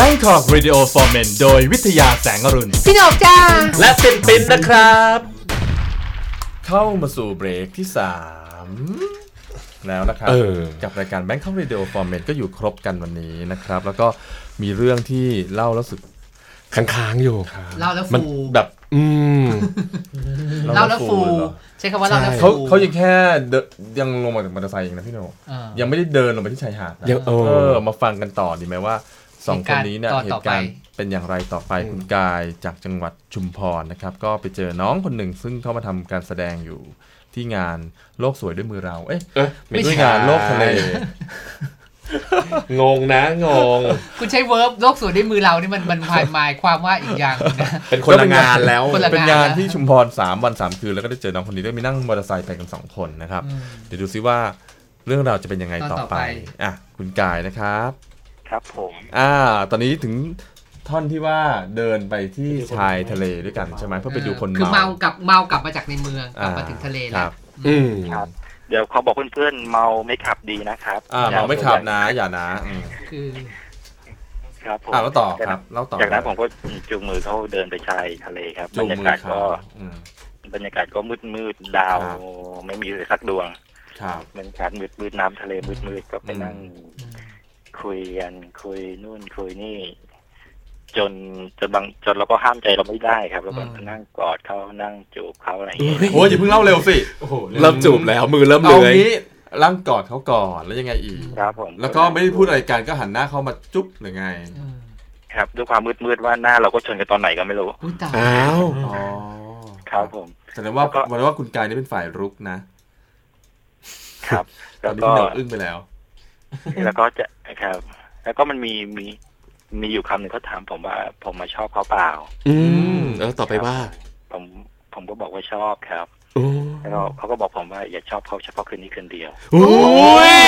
Bangkok Radio for Men โดยวิทยาแสงอรุณ พี่หนกจ้า และปินปินนะครับ เข้ามาสู่เบรกที่ 3 แล้วนะครับ เออ กับรายการ Bangkok Radio for Men ก็อยู่ครบกันวันนี้นะครับ แล้วก็มีเรื่องที่เล่าแล้วสึกค้างๆอยู่เล่าแล้วมันฟูแบบ อืม เล่าแล้วฟูเลยเหรอ ใช้คำว่าเล่าแล้วใช่ฟูเขาเขายังแค่เดินยังลงมาจากมอเตอร์ไซค์เองนะพี่โหนงเออยังไม่ได้เดินลงไปที่ชายหาดนะยังเออเออมาฟังกันต่อดีไหมว่า สองคนนี้เนี่ยเหเหตุตุกาการรณ์ณ์ต่อไปเป็นอย่างไรต่อไปคุณกายจากจังหวัดชุมพรนะครับ ก็ไปเจอน้องคนหนึ่งซึ่งเข้ามาทำการแสดงอยู่ที่งานโลกสวยด้วยมือเราเอ๊ะเอ๊ะไม่ใช่งานโลกทะเลงงนะงง คุณใช้เวิร์บโลกสวยด้วยมือเรานี่มันมันหมายหมายความว่าอีกอย่างหนึ่งนะเป็นคนละงานแล้วคนละเป็นงานที่ชุมพรสามวันสามคืนแล้วก็ได้เจอน้องคนนี้ด้วยมีนั่งมอเตอร์ไซค์ไปกันสองคนนะครับอืมเดี๋ยวดูซิว่าเรื่องราวจะเป็นยังไงตอนต่อต่อไปไปอะคุณกายนะครับ ครับผมอ่า ตอนนี้ถึงท่อนที่ว่าเดินไปที่ชายทะเลด้วยกันใช่ไหมเพื่อไปดูคนคือเมาเมากลับเมากลับมาจากในเมืองกลับมาถึงทะเลคแล้รัวบอืมครับเดี๋ยวเขาบอกเพื่อนๆเมาไม่ขับดีนะครับอ่าเมาไม่ขับนะ อย่านะอืมคือครับผมอ่าแล้วต่อครับเล่าต่อจากนั้นผมก็จูงมือเขาเดินไปชายทะเลครับจูบรงรยามืกาอศเขาก็อืมบรรยากาศก็มืดมืดๆดาวครับไม่มีเลยสักดวงครับบรรยากาศมืดมืดๆน้ำทะเลมืดมืดๆก็ไปนั่งอืม คุยกันคุยนู่นคุยนี่ จนจนบางจนเราก็ห้ามใจเราไม่ได้ครับเราก็นั่งกอดเขานั่งจูบเขาอะไรอย่างเงี้ยโอ้ยอย่าเพิ่งเล่าเร็วสิเริ่มจูบแล้วมือเริ่มเอาเลื้อยงี้ร่างกอดเขาก่อนแล้วยังไงอีกครับผมแล้วก็ไม่ได้พูดอะไรกันก็หันหน้าเข้ามาจุ๊บหรือไงอืมครับด้วยความมืดมืดๆว่าหน้าเราก็ชนกันตอนไหนก็ไม่รู้อุ้ยตายอ้าวอ๋อครับผมแสดงว่าแล้วก็แสดงว่าคุณกายนี่เป็นฝ่ายรุกนะครับ ตอแล้นวนี้ก็พี่เหนออึ้งไปแล้ว แล้วก็จะครับ แล้วก็มันมีมีมีอยู่คำหนึ่งเขาถามผมว่า ผมมาชอบเขาเปล่า อืมแล้วต่อไปว่า ผมผมก็บอกว่าชอบครับโอ้แล้วก็เขาก็บอกผมว่าอย่าชอบเขาเฉพาะคืนนี้คืนเดียวโอ้ย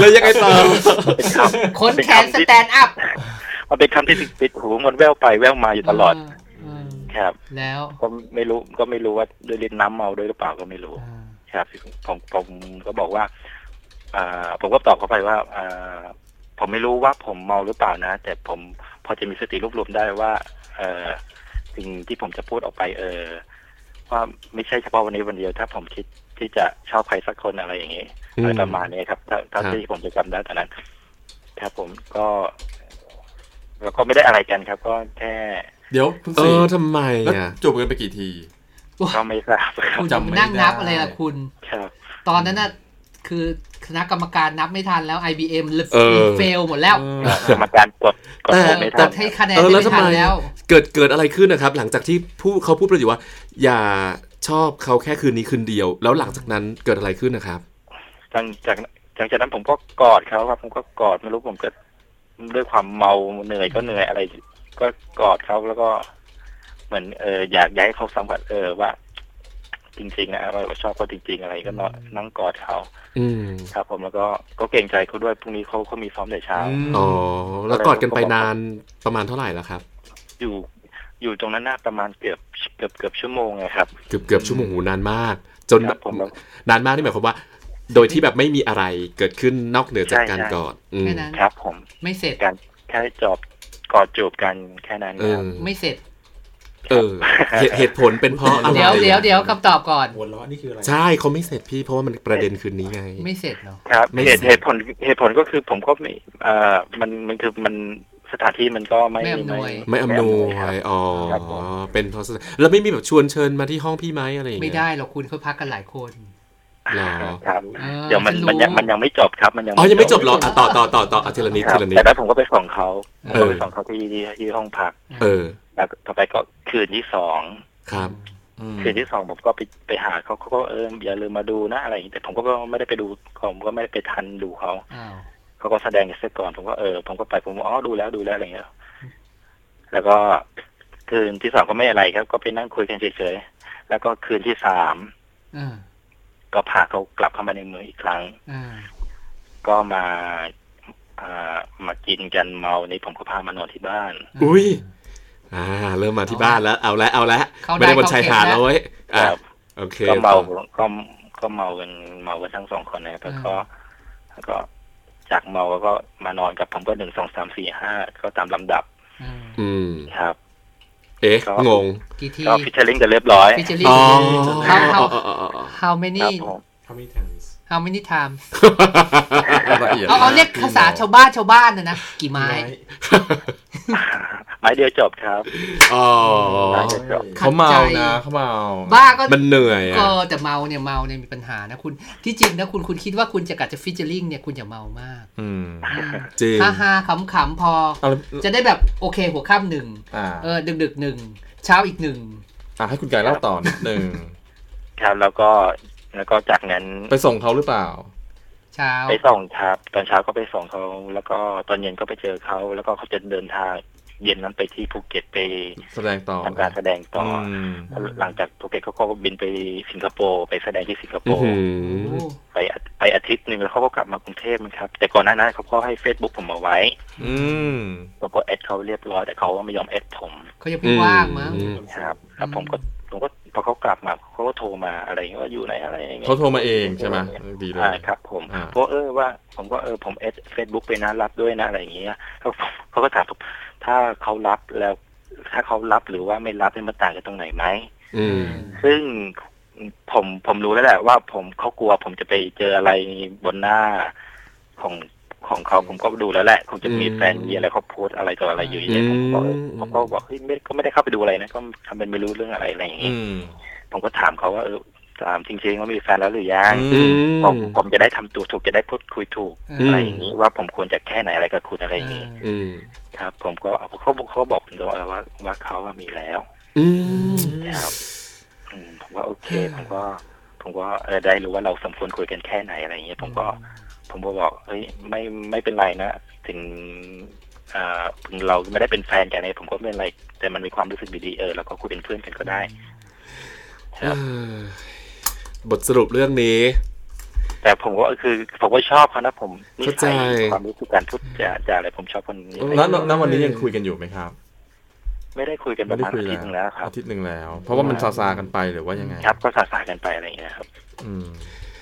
แล้วยังไงต่อเป็นคำคนแขนสที่แตนด์อัพมันเป็นคำที่ติดหูมันแว่วไปแว่วมาอยู่ตลอดมครับ แล้วก็ไม่รู้ก็ไม่รู้ว่าด้วยลิ้นน้ำเมาด้วยหรือเปล่าก็ไม่รู้อ่า ครับผมผมก็บอกว่าอ่าผมก็ตอบเขาไปว่าอ่าผมไม่รู้ว่าผมเมาหรือเปล่านะ แต่ผมพอจะมีสติรวบรวมได้ว่า เออสิ่งที่ผมจะพูดออกไป เออว่าไม่ใช่เฉพาะวันนี้วันเดียว ถ้าผมคิดที่จะชอบใครสักคนอะไรอย่างนี้อืมอะไรประมาณนี้ครับ ถ้าถ้าครับที่ผมจะจำได้ตอนนั้นครับผมก็แล้วก็ไม่ได้อะไรกันครับ ก็แค่ เดี๋ยวคุณเอสี่อทำไมแล้วอะจูบกันไปกี่ที ก็ไม่ทราบครับคุณจำไม่นั่งนับได้อะไรล่ะคุณครับตอนนั้นน่ะคือคณะกรรมการนับไม่ทันแล้ว IBM ลึกเออเฟลหมดแล้วเออกรรมการกดกดแต่โหวตไม่กทันดให้คะแนนเออแล้วไม่ทำทัไมนแล้ว เกิดเกิดอะไรขึ้นนะครับ หลังจากที่ผู้เขาพูดประโยคว่า อย่าชอบเขาแค่คืนนี้คืนเดียว แล้วหลังจากนั้นเกิดอะไรขึ้นนะครับหลังจากหลังจากนั้นผมก็กอดเขาครับ ผมก็กอดไม่รู้ผมก็ด้วยความเมาเหนื่อยก็เหนื่อยอะไร ก็กอดเขาแล้วก็ เหมือนเอออยากอยากให้เขาสัมผัสเออว่า จริงๆนะว่าเราชอบเขาจริง ๆ อะไรก็นอนนั่งกอดเขาอืมครับ ผมแล้วก็ก็เกรงใจเขาด้วยพรุ่งนี้เขาเขามีซ้อมแต่เช้ามอ๋อแล้วกอดกันไปนานประมาณเท่าไหร่แล้วครับ อยู่อยู่ตรงนั้นน่าประมาณเกือบเกือบเกือบชั่วโมงนะครับเกือบเกือบชั่วโมงหูนานมาก จนครับผมแล้วนานมากนี่หมายความว่าโดยที่แบบไม่มีอะไรเกิดขึ้นนอกเหนือจากใช่การใช่กอดอืมแค่นั้นครับ ผมไม่เสร็จการแค่จอบกอดจูบกันแค่นั้นเอครับอไม่เสร็จ เออเหตุเหตุผลเป็นเพราะอะไรเดี๋ยวเดี๋ยวเดี๋ยวคำตอบก่อนหัวเราะนี่คืออะไรใช่เขาไม่เสร็จพี่เพราะว่ามันประเด็นคืนนี้ไง ไม่เสร็จเนาะครับไม่เหตุเสร็จเหตุผลเหตุผลก็คือผมก็ไม่เอ่อมันมันคือมันสถานที่มันก็ไม่ไม่อำนวยไม่อำนวครับยอ๋อครับผมเป็นเพราะแล้วไม่มีแบบชวนเชิญมาที่ห้องพี่ไหมอะไรอย่างไม่เงี้ยได้หรอกคุณเขาพักกันหลายคน หรอครับเออเดี๋ยวมันฉันรู้มันยังมันยังไม่จบครับ มันยังอ๋อยังไม่จบเหรออะต่อต่อต่อต่ออะทีละนิดครัทีบละนิดแต่แล้วผมก็ไปส่งเขาผมเออก็ไปส่งเขาที่ที่ที่ห้องพัก เออแล้วต่อไปก็คืนที่สองครับอืมคืนที่สองผมก็ไปไปหาเขาเขาก็เอออย่าลืมมาดูนะอะไรอย่างงี้แต่ผมก็ไม่ได้ไปดูผมก็ไม่ได้ไปทันดูเขาอ้าวเขาก็แสดงเสร็จก่อนผมก็เออผมก็ไปผมว่าอ๋อดูแล้วดูแล้วอะไรอย่างเงี้ยแล้วก็คืนที่สองก็ไม่อะไรครับ ก็ไปนั่งคุยกันเฉยๆแล้วก็คืนที่สามอ่า ก็พาเขากลับเข้ามาในเมืองอีกครั้งอ่าก็มาอ่ามากินกันเมานี่ผมก็พามานอนที่บ้าน อุ้ยอ่า เริ่มมาที่บ้านแล้ว เอาละเอาละเข้าได้ไม่ได้บนเข้าชายเข็มหาดแล้แล้ววเว้ยอะครับโอเคก็เมาต่อก็ก็เมากันเมากันทั้งสองคนนะครับแล้วก็แล้วก็จากเมาแล้วก็มานอนกับผมก็หนึ่งสองสามสี่ห้าก็ตามลำดับอืมอืมครับ เอ๊ะก็งงกี่ทีก็ featuring กันเรียบร้อย featuring อ๋อ how อ๋ how ออ๋ออ๋ออ๋อ how many ครับผม How many times how many times ละเอียดเอาเอาเรียกภาษาชาวบ้านชาวบ้านนะนะ กี่ไม้ ไม้เดียวจบครับอ๋อไม้เดียวจบเขาเมาขัดใจนะเขาเมาบ้าก็มันเหนื่อยก็อะแต่เมาเนี่ยเมาเนี่ยมีปัญหานะคุณที่จริงนะคุณคุณคิดว่าคุณจะกัดจะ featuring เนี่ยคุณอย่าเมามากอืมจริงฮ่าฮ่าขำขำๆพอเอาแล้วจะได้แบบโอเคหัวค่ำหนึ่งอ่าเออดึกดึกๆหนึ่งเช้าอีกหนึ่งอะให้คุณกายเล่าต่อนิดนึงครับแล้วก็แล้วก็จากนั้นไปส่งเขาหรือเปล่าเช้าไปส่งครับ ตอนเช้าก็ไปส่งเขาแล้วก็ตอนเย็นก็ไปเจอเขาแล้วก็เขาจะเดินทาง เย็นนั้นไปที่ภูเก็ตไปแสดงต่อทำการแสดงต่ออือมหลังจากภูเก็ตเขาก็บินไปสิงคโปร์ไปแสดงที่สิงคโปร์อื้อหือโอ้ไปอาไปอาทิตย์หนึ่งแล้วเขาก็กลับมากรุงเทพนะครับ แต่ก่อนหน้านั้นเขาก็ให้เฟซบุ๊กผมมาไว้ อืมผมก็ add เขาเรียบร้อยแต่เขาก็ไม่ยอม add ผมเขายังไม่ว่างมั้งอืมครับแล้วผมก็ ผมก็พอเขากลับมาเขาก็โทรมาอะไรอย่างเงี้ยว่าอยู่ไหนอะไรอย่างเงี้ยเขาโทรมาเองใช่ไหมดีเลยอ่าครับ ผมอ่าเพราะเออว่าผมก็เออผมแอดเฟซบุ๊กไปนะรับด้วยนะอะไรอย่างเงี้ยเขาเขาก็ถามผมถ้าเขารับแล้ว ถ้าเขารับหรือว่าไม่รับเนี่ยมันต่างกันตรงไหนไหมอืมซึ่งผมผมรู้แล้วแหละว่า ผมเขากลัวผมจะไปเจออะไรบนหน้าของ ของเขาผมก็ดูแล้วแหละคงจะมีอืมแฟนมีอะไรเขาโพสต์อะไรต่ออะไรอยู่อย่างเงี้ยอืผมมก็ผมก็บอกเฮ้ยไม่ก็ไม่ได้เข้าไปดูอะไรนะก็ทำเป็นไม่รู้เรื่องอะไรอะไรอย่างอืเงี้ยมผมก็ถามเขาว่าเออถามจริงๆว่ามีแฟนแล้วหรือยังอือืมมผมผมจะได้ทำตัวถูกจะได้พูดคุยถูกอืมอะไรอย่างนี้ว่าผมควรจะแค่ไหนอะไรกับคุณอะไรอย่างนี้อืมครับ ผมก็เขาบอกเขาบอกผมว่าว่าว่าเขาว่ามีแล้ว อืมครับอืมผมว่าโอเคผมก็ผมก็เออได้รู้ว่าเราสมควรคุยกันแค่ไหนอะไรอย่างเงี้ยผมก็ ผมก็บอกเฮ้ยไม่ไม่เป็นไรนะ ถึงอ่าถึงเราไม่ได้เป็นแฟนกันเนี่ยผมก็ไม่เป็นไร แต่มันมีความรู้สึกดีๆเออเราก็คุยเป็นเพื่อนกันก็ได้ครับเออบทสรุปเรื่องนี้ แต่ผมก็คือผมก็ชอบเขานะผมนิเข้าใจสัยความรู้สึกการพูดจาจาอะไรผมชอบคนนี้แล้วแล้ววันนี้ยังคุยกันอยู่ไหมครับ ไม่ได้คุยกันปไม่ระได้มาณคุยอาทิตย์หนึงแล้วครับอาทิตย์หนึ่งแล้ว เพราะว่ามันซาซาๆกันไปหรือว่ายังไง ครับ ก็สาสากันไปอะไรอย่างเงี้ยครับ อืม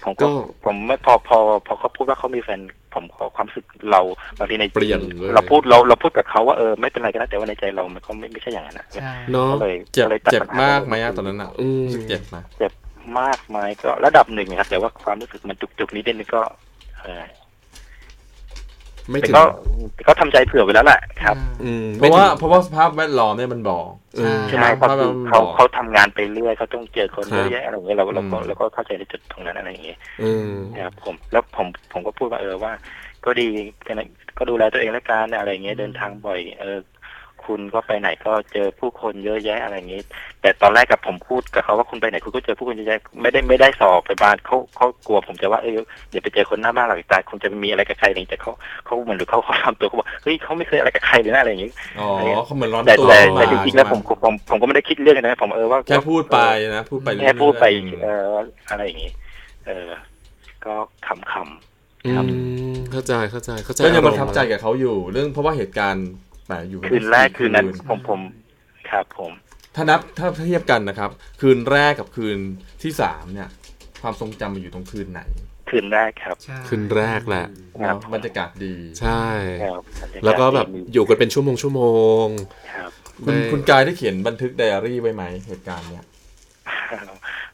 ผมก็ก็ผมไม่พอพอพอเขาพูดว่าเขามีแฟนผมขอความรู้สึกเราบางทีในเปลี่ยนเลยเราพูดเราเราพูดกับเขาว่าเออไม่เป็นไรก็ได้แต่ว่าในใจเรามันก็ไม่ไม่ใช่อย่างนั้นนะใช่เนาะก็เลยเจ็บก็เลยตัดเจ็บปัญหมากไหมอะตอนนั้นอะอืมรู้สึกเจ็บไหมเจ็บมากไหมก็ระดับหนึ่งครับแต่ว่าความรู้สึกมันจุกๆนิดนึงก็เออ ไม่แต่ถึงก็ก็ทำใจเผื่อไว้แล้วแหละครับ อืมเพไม่ราะถึว่าง เพราะว่าสภาพแวดล้อมเนี่ยมันบอกเออใช่ไหมใช่เพราะเพราะคือมันเขาบอกเขาทำงานไปเรื่อยเขาต้องเจอคนครัเยบอะแยะอะไรอย่างเงี้ยเราเราก็อืมเราก็เข้าใจในจุดตรงนั้นอะไรอย่างเงี้ยอืมนะครับผมแล้วผมผมก็พูดว่าเออว่า ก็ดีก็ดูแลตัวเองแล้วกันอะไรอย่างเงี้ยเดินทางบ่อยเออ คุณก็ไปไหนก็เจอผู้คนเยอะแยะอะไรอย่างงี้ แต่ตอนแรกกับผมพูดกับเขาว่าคุณไปไหนคุณก็เจอผู้คนเยอะแยะไม่ได้ไม่ได้สอบไปบ้านเขาเขากลัวผมจะว่าเออเดี๋ยวไปเจอคนหน้าบ้านหลังตายคงจะมีอะไรกับใครอะไรอย่างเงี้ยแต่เขาเขาเหมือนหรือเขาเขาทำตัวเขาบอกเฮ้ยเขาไม่เคยอะไรกับใครเลยนะอะไรอย่างงี้อ๋อเขาเหมือนร้อนแต่ตัวแต่ขึ้นแต่มาจริงๆแล้วใช่ผมผมผมผมก็ไม่ได้คิดเรื่องนั้นนะผมเออว่าแค่พูดไปนะพูดไปเรื่อยๆแค่พูดไปอืมเอออะไรอย่างงี้เออ ก็ขำๆอืมเข้าใจเข้าใจเข้าใจก็ยังประอารมณ์ทับใจกับเขาอยู่ เรื่องเพราะว่าเหตุการณ์ แหมอยู่คืนแรกคืนนั้นคืผมผมครับผม ถ้านับถ้าเทียบกันนะครับ คืนแรกกับคืนที่สามเนี่ย ความทรงจำมันอยู่ตรงคืนไหน คืนแรกครับใช่คืนแรกแหละครับเนาะบรรยากาศดี ใช่ครับแล้วก็แบบอยู่กันเป็นชั่วโมงชั่วโมง ครับ คุณไม่คุณกายได้เขียนบันทึกไดอารี่ไว้ไหมเหตุการณ์เนี้ย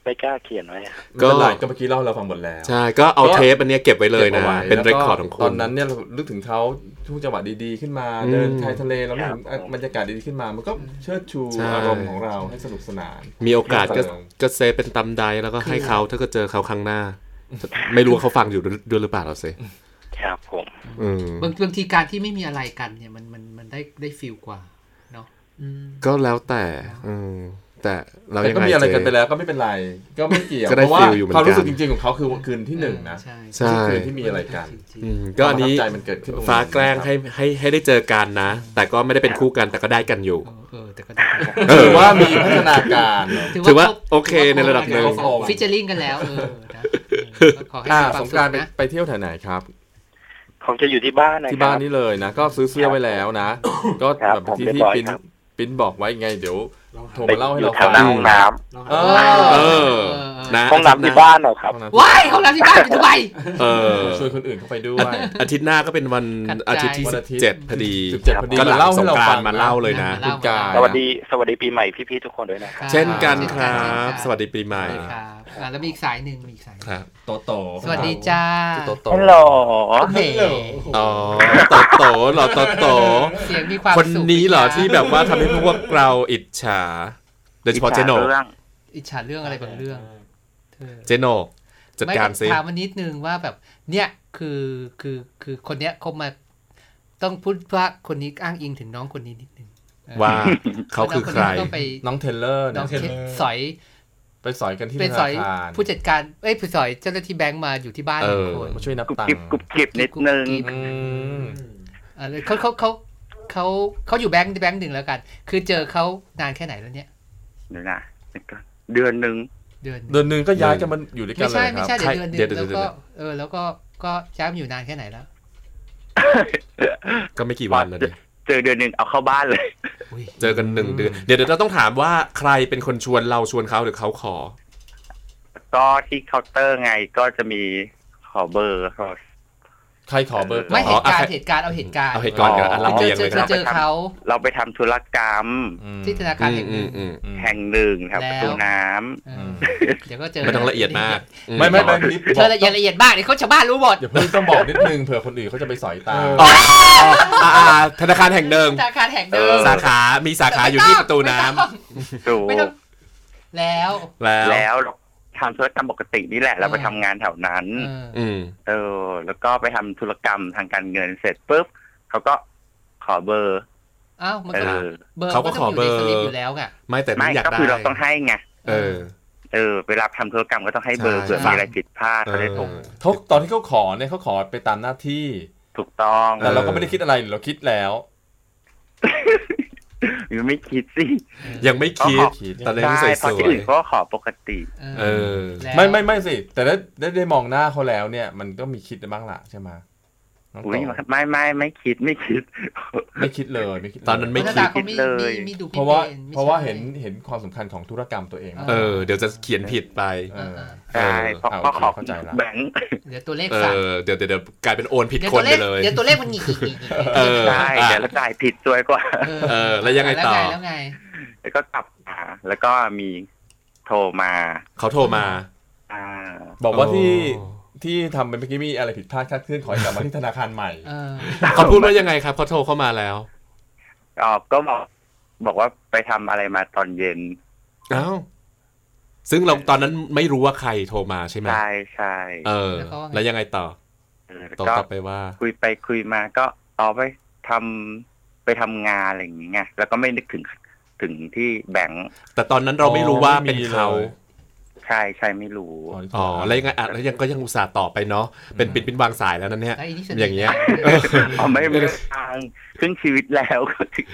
ไม่กล้าเขียนไว้ครับไม่เป็นไรก็เมื่อกี้เล่าให้เราฟังหมดแล้ว ใช่ ก็เอาก็เทปอันเนี้ยเก็บไว้เลยนะก็บอาไว้เป็นแล้วเรคก็คอร์ดของคุณ ตอนนั้นเนี่ยเรานึกถึงเขาช่วงจังหวะดีๆ ขึ้นมาอืมเดินชายทะเลเรานึกถึงครับบรรยากาศดีๆขึ้นมา มันก็เชิดชูใช่อารมณ์ของเราให้สนุกสนาน มีโอกาสก็เพิ่มเติมก็เซฟเป็นตำไดแล้วก็ให้เขาถ้าเก็เจอเขาครั้งหน้า ไม่รู้ว่าเขาฟังอยู่ด้วยหรือเปล่าเราสิครับผมอืมบางบางทีการที่ไม่มีอะไรกันเนี่ยมันมันมันได้ได้ฟีลกว่าเนาะอืมก็แล้วแต่อืม แต่เราแต่ยังก็ไงมีอะไรกันเจไปแล้วก็ไม่เป็นไรก็ไม่เกี่ยวก็ได้เพราะว่า feel อยู่เหมือนความรู้สึกกัจนริงๆของเขาคือคืนที่หนึ่งนะใช่ใช่ไม่คืนที่มีอะไรกันอืมก็อันนี้ความประทับใจมันเกิดขึ้นตรงนี้ฟ้าแกล้งให้ให้ให้ได้เจอกันนะ แต่ก็ไม่ได้เป็นคู่กันแต่ก็ได้กันอยู่เออเออแต่ก็ได้เออถือว่ามีพัฒนาการถือว่าโอเคในระดับหนึ่งฟิชเจอริงกันแล้วเออนะเออก็ขอให้อ่ามีควสมงกรารสุขไปนะไปเที่ยวแถวไหนครับคงจะอยู่ที่บ้านนะที่บ้านนี่เลยนะก็ซื้อเสื้อไว้แล้วนะ ก็ครับแบบผมที่เรียบที่ร้อยปิ้นครับปิ้นบอกไว้ไงเดี๋ยว โทรมาเล่าให้อยู่เราแถวหน้าห้องน้ำเอเอออนะห้องน้ำที่บ้านเหรอครับห้องน้ำว้ายห้องน้ำที่บ้านเป็นทำไมเออช่วยคนอื่นเข้าไปด้วอายอาทิตย์หน้าก็เป็นวันขัดใจอาทิตย์ที่วันสิอาบทิตย์เจ็ดพอดี17พอดีก็หลังเล่าสให้งเรากราฟัรงมาเล่าเลยนะเล่าคุณกายสวัสดีสวัสดีปีใหม่พี่ๆทุกคนด้วยนะครับเช่นกันคครัรับบสวัสดีปีใหม่ครับอะแล้วมีอีกสายหนึ่งมีอีกสายหนึ่งครับโตโตสวัสดีจ้าโตโตฮัลโหลเฮ้อ๋อโตโตเหรอโตโตเสียงมีความคนสุขนี้เหรอะที่แบบว่าทำให้พวกเราอิจฉาโดยเฉพาะเจโนเรื่องอิจฉาเรื่องอะไรบางเรื่องเธอเจโนจัดการซิไม่ถามมานิดนึงว่าแบบ เนี่ยคือคือคือคนเนี้ยเขามาต้องพูดว่าคนนี้อ้างอิงถึงน้องคนนี้นิดนึงออว่าเขาคือใครน้งนนี้ก็ไปน้องเทเลอร์น้องเนี่ยเคสอยไปสอยกันที่ไปธสนาอยคารผู้จัดการเอ้ยผู้สอยเจ้าหน้าที่แบงก์มาอยู่ที่บ้านเอหอนึ่งคนมาช่วยนับกุบตังกิบค์กุบกิบนิดนึงกุบกิ๊บอืมอ่าเขาเขาเขา เขาเขาอยู่แบงก์แบงก์หนึ่งแล้วกัน คือเจอเขานานแค่ไหนแล้วเนี่ยเดี๋ยวนะเดือนหนึ่งเดือนหนึ่งเดือนหนึ่งก็ย้ายกันมันอยู่ด้วยกัไม่นเลใช่ยคไม่รับใช่เดี๋ยวเดือนหนึ่งเดี๋ยวเดี๋แล้ยววก็เออ แล้วก็ก็ย้ายมาอยู่นานแค่ไหนแล้ว ก็ไม่กี่วันนะดิเจอเดือนหนึ่งเอาเข้าบ้านเลยอุ้ยเจอกันหนึ่งเดือนเดี๋ยวเดี๋ยวเราต้องถามว่าใครเป็นคนชวนเราชวนเขาหรือเขาขอ ก็ที่เคาน์เตอร์ไงก็จะมีขอเบอร์ขอ ใครขอเบอร์ก่ไม่อนเหตุการอ๋อณ์เหตุการณ์เอาเหตุการณ์เอาเหตุการณ์ก่อนอะอ๋เราเจเรีอยงเจเลอยเจคอรับเจอเขาเราไปทำธุรกรรมอืมที่ธนาคารอืแห่มงหอืนึ่มงอืมอืมแห่งหนึ่งแถวแล้วประตูน้ำเออเดี๋ยวก็เจอไม่ต้องละเอียดมาก ไม่ไม่ไม่นิดเธอละเอียดละเอียดมากเดี๋ยวเขาชาวบ้านรู้หมดอย่าเพิ่งต้องบอกนิดนึงเผื่อคนอื่นเขาจะไปสอยตามอ๋ออ่าอ่าธนาคารแห่งหนึ่งธนาคารแห่งหนึ่งสาขามีสาขาอยู่ที่ประตูน้ำไม่ต้องถูกไม่ต้องแล้วแล้วแล้วเรา ทำธุรกรรมปกตินี่แหละ เราไปอ่าทำงานแถวนั้นเอออืมเออ แล้วก็ไปทำธุรกรรมทางการเงินเสร็จปุ๊บเขาก็ขอเบอร์อ้าวมันเอก็อเบอร์เขาก็มันต้องขอเบอร์ยู่ในสลิปอยู่แล้วไงไม่แต่ไม่นี่อยากก็ได้คือเราต้องให้ไงเออ เออ เวลาทำธุรกรรมก็ต้องให้เบอร์ใช่เผื่อมีอะไรผิดพลาดเอเขาได้อถูกเขาตอนที่เขาขอเนี่ยเขาขอไปตามหน้าที่ ถูกต้องแต่เราก็ไม่ได้คิดอะไรเราคิดแล้ว ยังไม่คิดสิ ยังไม่คิดเขาขอคิดตอนนี้ได้สวยเพราะสที่วยอื่นก็ขอปกติ เออแล้วไม่ไม่ไม่สิ แต่ได้ได้ได้มองหน้าเขาแล้วเนี่ย มันก็มีคิดบ้างล่ะใช่ไหมน้ องอุ้ยโตไม่ไม่ไม่คิดไม่คิด ไม่คิดเลยไม่คิดเลยตอนนั้นไม่เพราะคิดธนาเขาไม่เลยมีมีดูเพราะว่าพิณไม่เพราะว่าใช่เห็นเห็นความสำคัญของธุรกรรมตัวเอง เออเดี๋ยวจะเขียนผิดไปเออใช่เพราะเอาเพราะขอเข้าใจละแบงค์เดี๋ยวตัวเลขเอสั่นอเดี๋ยวเดี๋ยวเดี๋ยวกลายเป็นโอนผิดเดี๋ยวคตัวนเลไปขเลยเดี๋ยวตัวเลขมันหงิกหงิกหงิกหงิกเออใช่อะเดี๋ยวแล้วจ่ายผิดซวยกว่าเออ แล้วยังไงต่อแล้วไงแล้วก็กลับมาแล้วก็มีโทรมาเขาโทรมาอ่าบอกว่าที่โอ้ ที่ทำไปเมื่อกี้มีอะไรผิดพลาดคลาดเคลื่อนขอให้กลับมาที่ธนาคารใหม่เออเขาพูดว่ายังไงครับเขาโทรเข้ามาแล้วอ๋อก็บอกบอกว่าไปทำอะไรมาตอนเย็นอ้าวซึ่งเราตอนนั้นไม่รู้ว่าใครโทรมาใช่ไหมใช่ใช่เออ แล้วยังไงต่อเออแล้วตอบก็กลับไปว่า คุยไปคุยมาก็เอาไปทำไปทำงานอะไรอย่างเงี้ยแล้วก็ไม่นึกถึงถึงที่แบงค์แต่ตอนนั้นเราไม่รู้ว่าเป็นเขา อ๋อไม่มีเลย ใช่ใช่ไม่รู้อ๋อแล้วยังไงอะแล้วยังก็ยังอุตส่าห์ตอบไปเนาะเป็นปิดเป็นวางสายแล้วนั่นเนี่ยแล้วไอ้นี่สนิทอย่างเงี้ยอ๋อไม่ไม่ได้ทางครึ่งชีวิตแล้วก็ถึง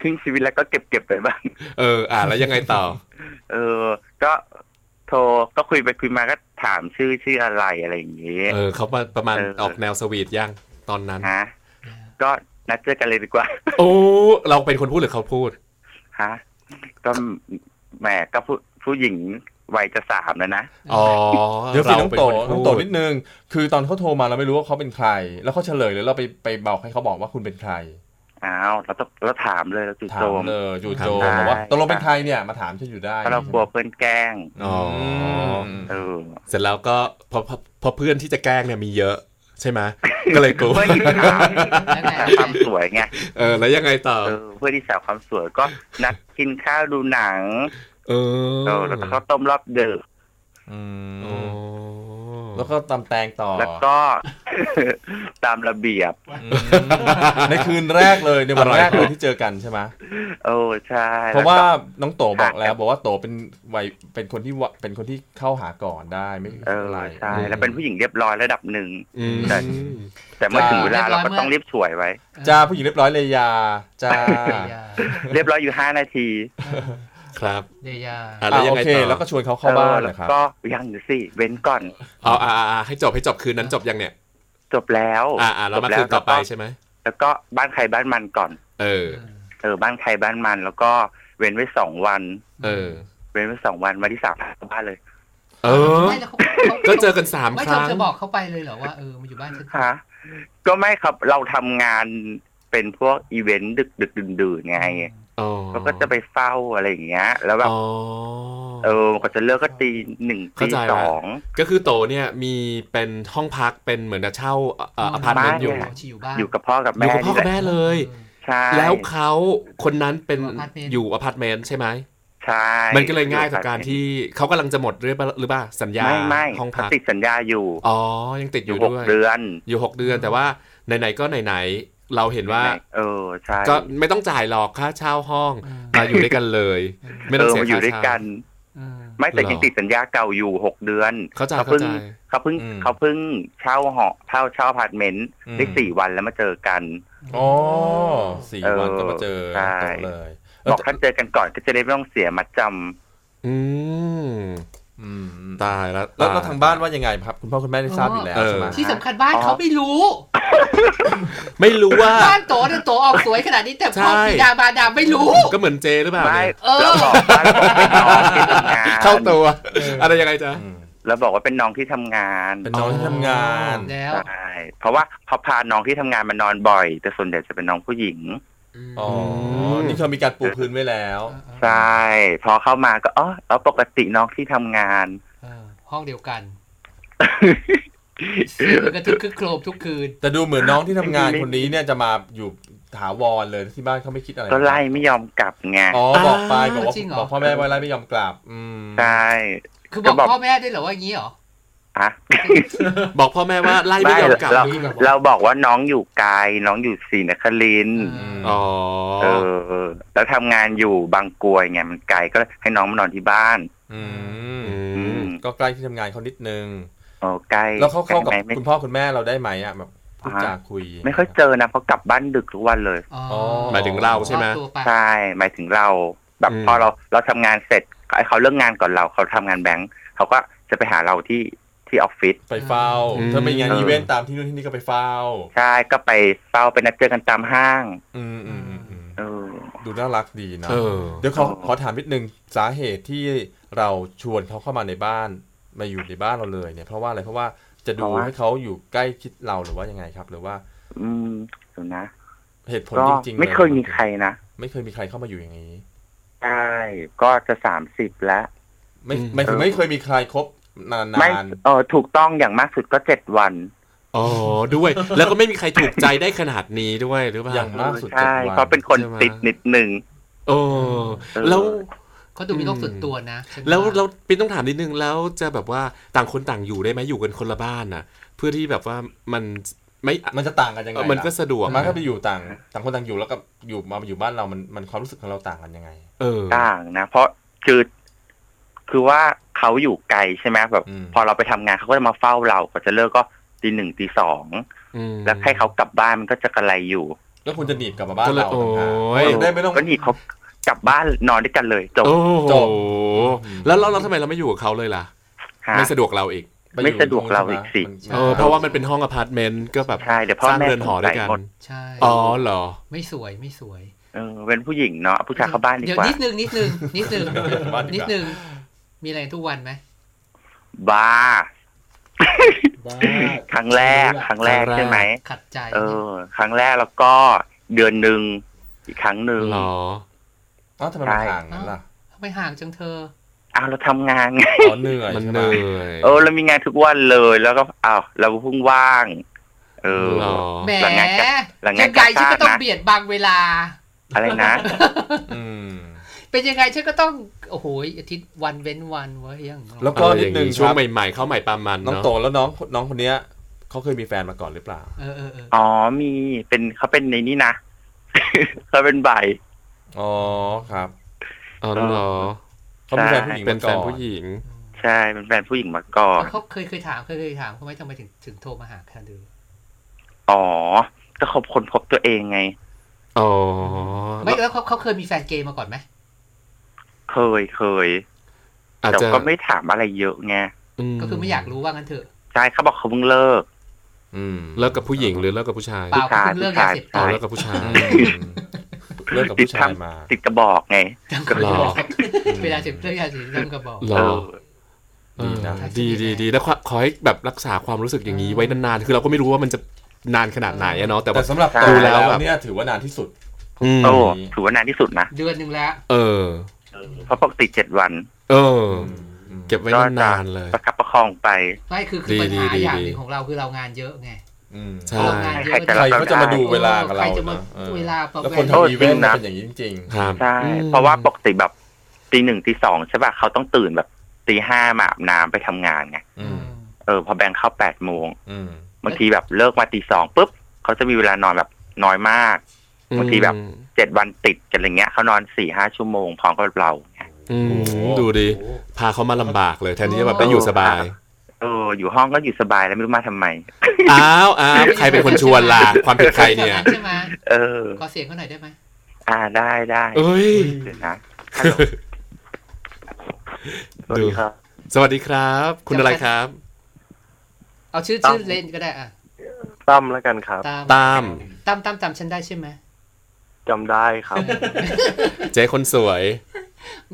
ครึ่งชีวิตแล้วก็เก็บเก็บไปบ้างเออ อะแล้วยังไงต่อ เออ ก็โทรก็คุยไปคุยมาก็ถามชื่อชื่ออะไรอะไรอย่างเงี้ยเออเขามาประมาณเออออกแนวสวีทยังตอนนั้นฮะก็นัดเจอกันเลยดีกว่า โอ้เราเป็นคนพูดหรือเขาพูดฮะก็แหมก็ผู้ ผู้หญิงวัยจะสามแล้วนะ อ๋อ เดี๋ยวสิน้องโตราเป็น้องคโตพูดนิดนึง คือตอนเขาโทรมาเราไม่รู้ว่าเขาเป็นใคร แล้วเขาเฉลยเลยเราไปไปบอกให้เขาบอกว่าคุณเป็นใคร อ้าวเราต้องเราถามเลยเราจู่ถาโจมมเลยจู่โจมถามบอกว่าได้ตกลงเป็นใครเนี่ยมาถามฉันอยู่ได้เพราะเรากลัวเพื่อนแกล้ง อ๋อมเออเสร็จแล้วก็พอพอพอเพื่อนที่จะแกล้งเนี่ยมีเยอะใช่ไหมก็เลยกลัวเพื่อนที่สาวแล้วไงความสวยไงเออแล้วยังไงต่อเออเพื่อนที่สาวความสวยก็นัดกินข้าวดูหนัง เออเออแล้วก็ข้าวต้มรอบดึกอืมอ๋อแล้วก็ตำแตงต่อ แล้วก็ตามระเบียบอืมในคืนแรกเลยในวันแรกเลยที่เจอกันใช่ไหมโอ้ใช่ เพราะว่าแล้ก็น้องโตบอกแล้วค่ะบอกว่าโตเป็นวัยเป็นคนที่วะเป็นคนที่เข้าหาก่อนได้ไม่เอออะไรใช่แล้วเป็นผู้หญิงเรียบร้อยระดับหนึ่งอืมแต่แต่เมื่อถึงเวลาเรียบร้เราอยก็เมื่อต้องรีบสวยไว้จ้าผู้หญิงเรียบร้อยเลยยาจ้าอย่าเรียบร้อยอยู่ห้านาที ครับเดียาอะแล้วอะยังโอไงเคต่อแล้วก็ชวนเขาเข้าบ้านออนะครับแล้วก็ยังอยู่สิเว้นก่อนเอาอ่าอ่าให้จบให้จบคืนนั้นจบยังเนี่ย จบแล้วอ่าอ่าแล้วมาคืนต่อไปใช่ไหมแล้วก็บ้านใครบ้านมันก่อน เออ เออ บ้านใครบ้านมันแล้วก็เว้นไว้สองวัน เออ เว้นไว้สองวันมาที่สามกลับบ้านเลย เออไม่แล้วเขาเขาก็เจอกันสามไม่คเธอรั้งเธอบอกเขาไปเลยเหรอว่าเออมาอยู่บ้านฉันฮะก็ไม่ครับเราทำงานเป็นพวกอีเวนต์ดึกดึกดื่นดื่นๆไง อ๋อแล้วก็จะไปเฝ้าอะไรอย่างเงี้ย แล้วแบบอ๋อเออก็จะเลิกก็ตีหนึ่งตีสองเข้าใจแล้วก็คือโตเนี่ยมีเป็นห้องพักเป็นเหมือนจะเช่าเอ่ออพาร์ตเมนต์อยู่บ้านชีอยู่บ้านอยู่กับพ่อกับแม่อยู่กับพ่อกับแม่นี่แหละเลยใช่แล้วเขาคนนั้นเป็นอยู่อพาร์ตเมนต์อยู่อพาร์ตเมนต์ใช่ไหมใช่ มันก็เลยง่ายกับการที่เขากำลังจะหมดหรือเปล่าหรือเปล่าสัญญาไม่ไม่ห้องเขาพักติดสัญญาอยู่ อ๋อ ยังติดออยู่ยู่หกด้วยเดือน อยู่หกเดือนแต่ว่าไหนๆก็ไหนๆ เราเห็นว่า เออใช่ก็ไม่ต้องจ่ายหรอกค่าเช่าห้องมาอยู่ด้วยกันเลย ไม่เอต้องอเสียมาอยู่ค่าด้วยเช่ากันเออไม่แต่หรอยังติดสัญญาเก่าอยู่หกเดือนเข้าใจเขาเข้าเพิ่งใจเขาเพิ่งอืมเขาเพิ่งเช่าหอเช่าเช่าอพาร์ตเมนต์อืมได้สี่วันแล้วมาเจอกันอ๋อสี่เออวันก็มาเจอใช่ตรงเลยเบอกถ้าเจอกันก่อนก็จะได้ไม่ต้องเสียมัดจำอืมอืม ตายแล้วแล้วแล้วตยทางบ้านว่ายังไงครับ คุณพ่อคุณแม่ได้ทราบอยู่แล้วเออใช่ไหมที่สำคัญบ้านอ๋อเขาไม่รู้ ไม่รู้ว่าบ้านโตเนี่ยโตออกสวยขนาดนี้แต่พ่อใช่บิดาบาดาไม่รู้ ก็เหมือนเจหรือเปล่าไม่เนี่ยเออแล้วบอกว่าเป็นน้องที่ทำงานเข้าตัวอะไรยังไงจ๊ะอืมแล้วบอกว่าเป็นน้องที่ทำงานเป็นน้องที่ทำงานแล้วใช่เพราะว่าพอพาน้องที่ทำงานมานอนบ่อย แต่ส่วนใหญ่จะเป็นน้องผู้หญิง อ๋อ นี่เขามีการปูพื้นไว้แล้ว ใช่ พอเข้ามาก็อ๋อเอาปกติน้องที่ทำงานเออห้องเดียวกันเสียงกระทึกคึกโครมทุกคืน แต่ดูเหมือนน้องที่ทำงานคนนี้เนี่ยจะมาอยู่ถาวรเลยที่บ้านเขาไม่คิดอะไรก็ไล่ไม่ยอมกลับไงอ๋อบอกไปบอกว่าจริงเหรอบอกพ่อแม่ว่าไล่ไม่ยอมกลับ อืมใช่ คือบอกก็บอกพ่อแม่ด้วยเหรอว่าอย่างนี้เหรอ อะบอกพ่อแม่ว่าไล่ไม่ยอมกลับเรานี่แบบเราบอกว่าน้องอยู่ไกลน้องอยู่ศรีนครินทร์อืมอ๋อเออ แล้วทำงานอยู่บางกรวยไงมันไกลก็ให้น้องมานอนที่บ้าน อืมอืมก็ใกล้ที่ทำงานเขานิดนึงโอ้ใกล้แล้วเขาเข้ากับใกล้ไหมไม่คุณพ่อคุณแม่เราได้ไหมอะแบบพูดจาคุย ไม่ค่อยเจอนะเพราะกลับบ้านดึกทุกวันเลยอ๋อหมายถึงเราใช่ไหมรอบตัวปใช่หมายถึงเรา แบบอืมพอเราเราทำงานเสร็จไอ้เขาเลิกงานก่อนเราเขาทำงานแบงค์เขาก็จะไปหาเราที่ ที่ออฟฟิศไปเฝ้าอืมถ้ามีงานเอออีอีเวนต์ตามที่นู่นที่นี่ก็ไปเฝ้า ใช่ก็ไปเฝ้าไปนัดเจอกันตามห้าง อืมอืมอืมอืมเออดูน่ารักดีนะเออเดี๋ยวขอขอถามนิดนึงสาเหตุที่เราชวนเขาเข้ามาในบ้านมาอยู่ในบ้านเราเลยเนี่ย เพราะว่าอะไรเพราะว่าจะดูเพราะว่าให้เขาอยู่ใกล้ชิดเราหรือว่ายังไงครับ หรือว่า อืมเดี๋ยวนะ เหตุผลก็จริงๆไม่ลเคยมีใครนะไม่เคยมีใครเข้ามาอยู่อย่างนี้ใช่ก็จะสามสิบแล้ว ไม่อืมไม่ถึงเออไม่เคยมีใครคบ นานไม่นานเออถูกต้องอย่างมากสุดก็เจ็ดวันอ๋อด้วย แล้วก็ไม่มีใครถูกใจได้ขนาดนี้ด้วยหรือเปล่าอย่างมากสุดใช่เจ็ดวันเพราะเป็นคนใช่ไหมติดนิดหนึ่งโอ้เออแล้วเขาดูมีโรคส่วนตัวนะฉันแล้วาเราปินต้องถามนิดนึงแล้วจะแบบว่าต่างคนต่างอยู่ได้ไหมอยู่กันคนละบ้านน่ะ เพื่อที่แบบว่ามันไม่มันจะต่างกันยังไงเออมันก็ล่ะสะดวกทำไมถ้าไปอยู่ต่าง ต่างคนต่างอยู่แล้วก็อยู่มาอยู่บ้านเรามันมันความรู้สึกของเราต่างกันยังไง เออต่างนะ เพราะคือ คือว่าเขาอยู่ไกลใช่ไหมแบบอืมพอเราไปทำงานเขาก็จะมาเฝ้าเราก็จะเลิกก็ตีหนึ่งตีสองอืมแล้วให้เขากลับบ้านมันก็จะกระไรอยู่ แล้วคุณจะหนีบกลับมาบ้านก็เลยเราต่างหากโอ้ยเราได้ไม่ต้องก็หนีเขากลับบ้านนอนด้วยกันเลยจบโอ้โหจบแล้วเราเราทำไมเราไม่อยู่กับเขาเลยล่ะฮะไม่สะดวกเราอีกปอยู่ไม่สะดวกเราอีกสิมันเออเพราะว่ามันเป็นห้องอพาร์ตเมนต์ก็แบบใช่เดี๋ยวพ่อสร้างแม่เรือนหอด้วยกันสงสัหมดใช่อ๋อเหรอ ไม่สวยไม่สวยเออเป็นผู้หญิงเนาะเอาผู้ชายเข้าบ้านดีเดี๋ยวกว่านิดนึงนิดนึงนิดนึงบ้านดีนิดกว่านึง มีอะไรทุกวันไหมบ้าบ้าครั้งแรกครั้งแรก ครั้งแรกใช่ไหมขัดใจ เออ ครั้งแรกแล้วก็เดือนหนึ่งอีกครั้งหนึ่งเหรออ้าวทำไมมันห่างนั้นล่ะทำไมห่างจังเธออ้าวเราทำงานไงอ๋อเหนื่อยมันใช่เหไหมนื่อยเออเรามีงานทุกวันเลยแล้วก็อ้าวเราเพิ่งว่าง เออเหรอแหมหลังงานกะหลังงานยังไงฉันก็ต้องกะชาตินะเบียดบางเวลา อะไรนะ อืม เป็นยังไงฉันก็ต้องโอ้โหอาทิตย์วันเว้นวันไว้ยังแล้วเอก็ออนิดย่างนึงนี้คช่วงรับใหม่ๆเข้าใหม่ปามันน้องเนาะโตแล้วน้องน้องคนเนี้ยเขาเคยมีแฟนมาก่อนหรือเปล่าเออเออเอออ๋อมีเป็นเขาเป็นในนี้นะเขาเป็นใบอ๋อครับอ๋อเหรอเขาเป็นแฟนผู้หญิงเป็นมาแฟก่อนผู้หญิง ใช่เป็นแฟนผู้หญิงมาก่อนเขาเคยเคยถามเคยเคยถามเขาไหมทำไมถึงถึงโทรมาหาคาดูอ๋อก็เขาคนพบตัวเองไงอ๋อไม่แล้วเขาเขาเคยมีแฟนเกย์มาก่อนไหม เคยเคยอาจแต่จะก็ไม่ถามอะไรเยอะไงก็คือไม่อยากรู้ว่างั้นเถอะใช่เขาบอกเขาเพิ่งเลิกอืมเลิกกับผู้หญิงหรือเลิกกับผู้ชายเปล่าเขาเพิ่งเลิกยาเสพใช่อ๋อติดเลิกกับผู้ชายอืมเลิกกับผู้ชายมา ติดกระบอกไงจำกระหรบออกเวลาถึงเรื่องยาสีจำกระบอกหรเอออเออดีนะดีดีดีแล้วขอขอให้แบบรักษาความรู้สึกอย่างนี้ไว้นานๆคือเราก็ไม่รู้ว่ามันจะนานขนาดไหนอะเนาะแต่แต่ว่าสำหรับดูดูแล้แล้ววแบบเนี่ยถือว่านานที่สุดอืมโอ้ถือว่านานที่สุดนะเดือนหนึ่งแล้ว เออ เพราะปกติเจ็ดวัน เอออืมเก็บไว้ก็จะนานๆเลย ประคับประคองไปไม่คือคือดีปัญหาดีอย่างดีหนึ่งของเราคือเรางานเยอะไงอืมใช่เรางานเยอะใครจะใครรับก็จะมาดูเวลากับเราใครจะมานะออเวลาประแล้วคนเวทำลาอีเวนต์นะเป็นอย่างนี้จริงครับใช่อืมเพราะว่าปกติแบบตีหนึ่งตีสองใช่ป่ะเขาต้องตื่นแบบตีห้ามาอาบน้ำไปทำงานไงๆอืมเออ พอแบงค์เข้าแปดโมงอืมบางทีแบบเลิกมาตีสองปุ๊บเขาจะมีเวลานอนแบบน้อยมากบางทีแบบเจ็ดวันติดกันอะไรเงี้ยเขานอนสี่ห้าชั่วโมงพร้อมกับเราไงอืมดูดิพาเขามาลำบากเลยแทนที่จะแบบได้อยู่สบาย เอออยู่ห้องก็อยู่สบายแล้วไม่รู้มาทำไม อ้าวอ้าวใครเป็นคนชวนล่ะ ความผิดใครเนี่ย ใช่ไหมเออ ขอเสียงเขาหน่อยได้ไหมอ่าได้ได้เอ้ย เดี๋ยวนะฮัลโหลสวัสดีครับ สวัสดีครับ คุณอะไรครับ เอาชื่อตั้มชื่อเล่นก็ได้อะตั้มแล้วกันครับ ตามตาม ตามตามจำฉันได้ใช่ไหม จำได้ครับ เจ๊คนสวย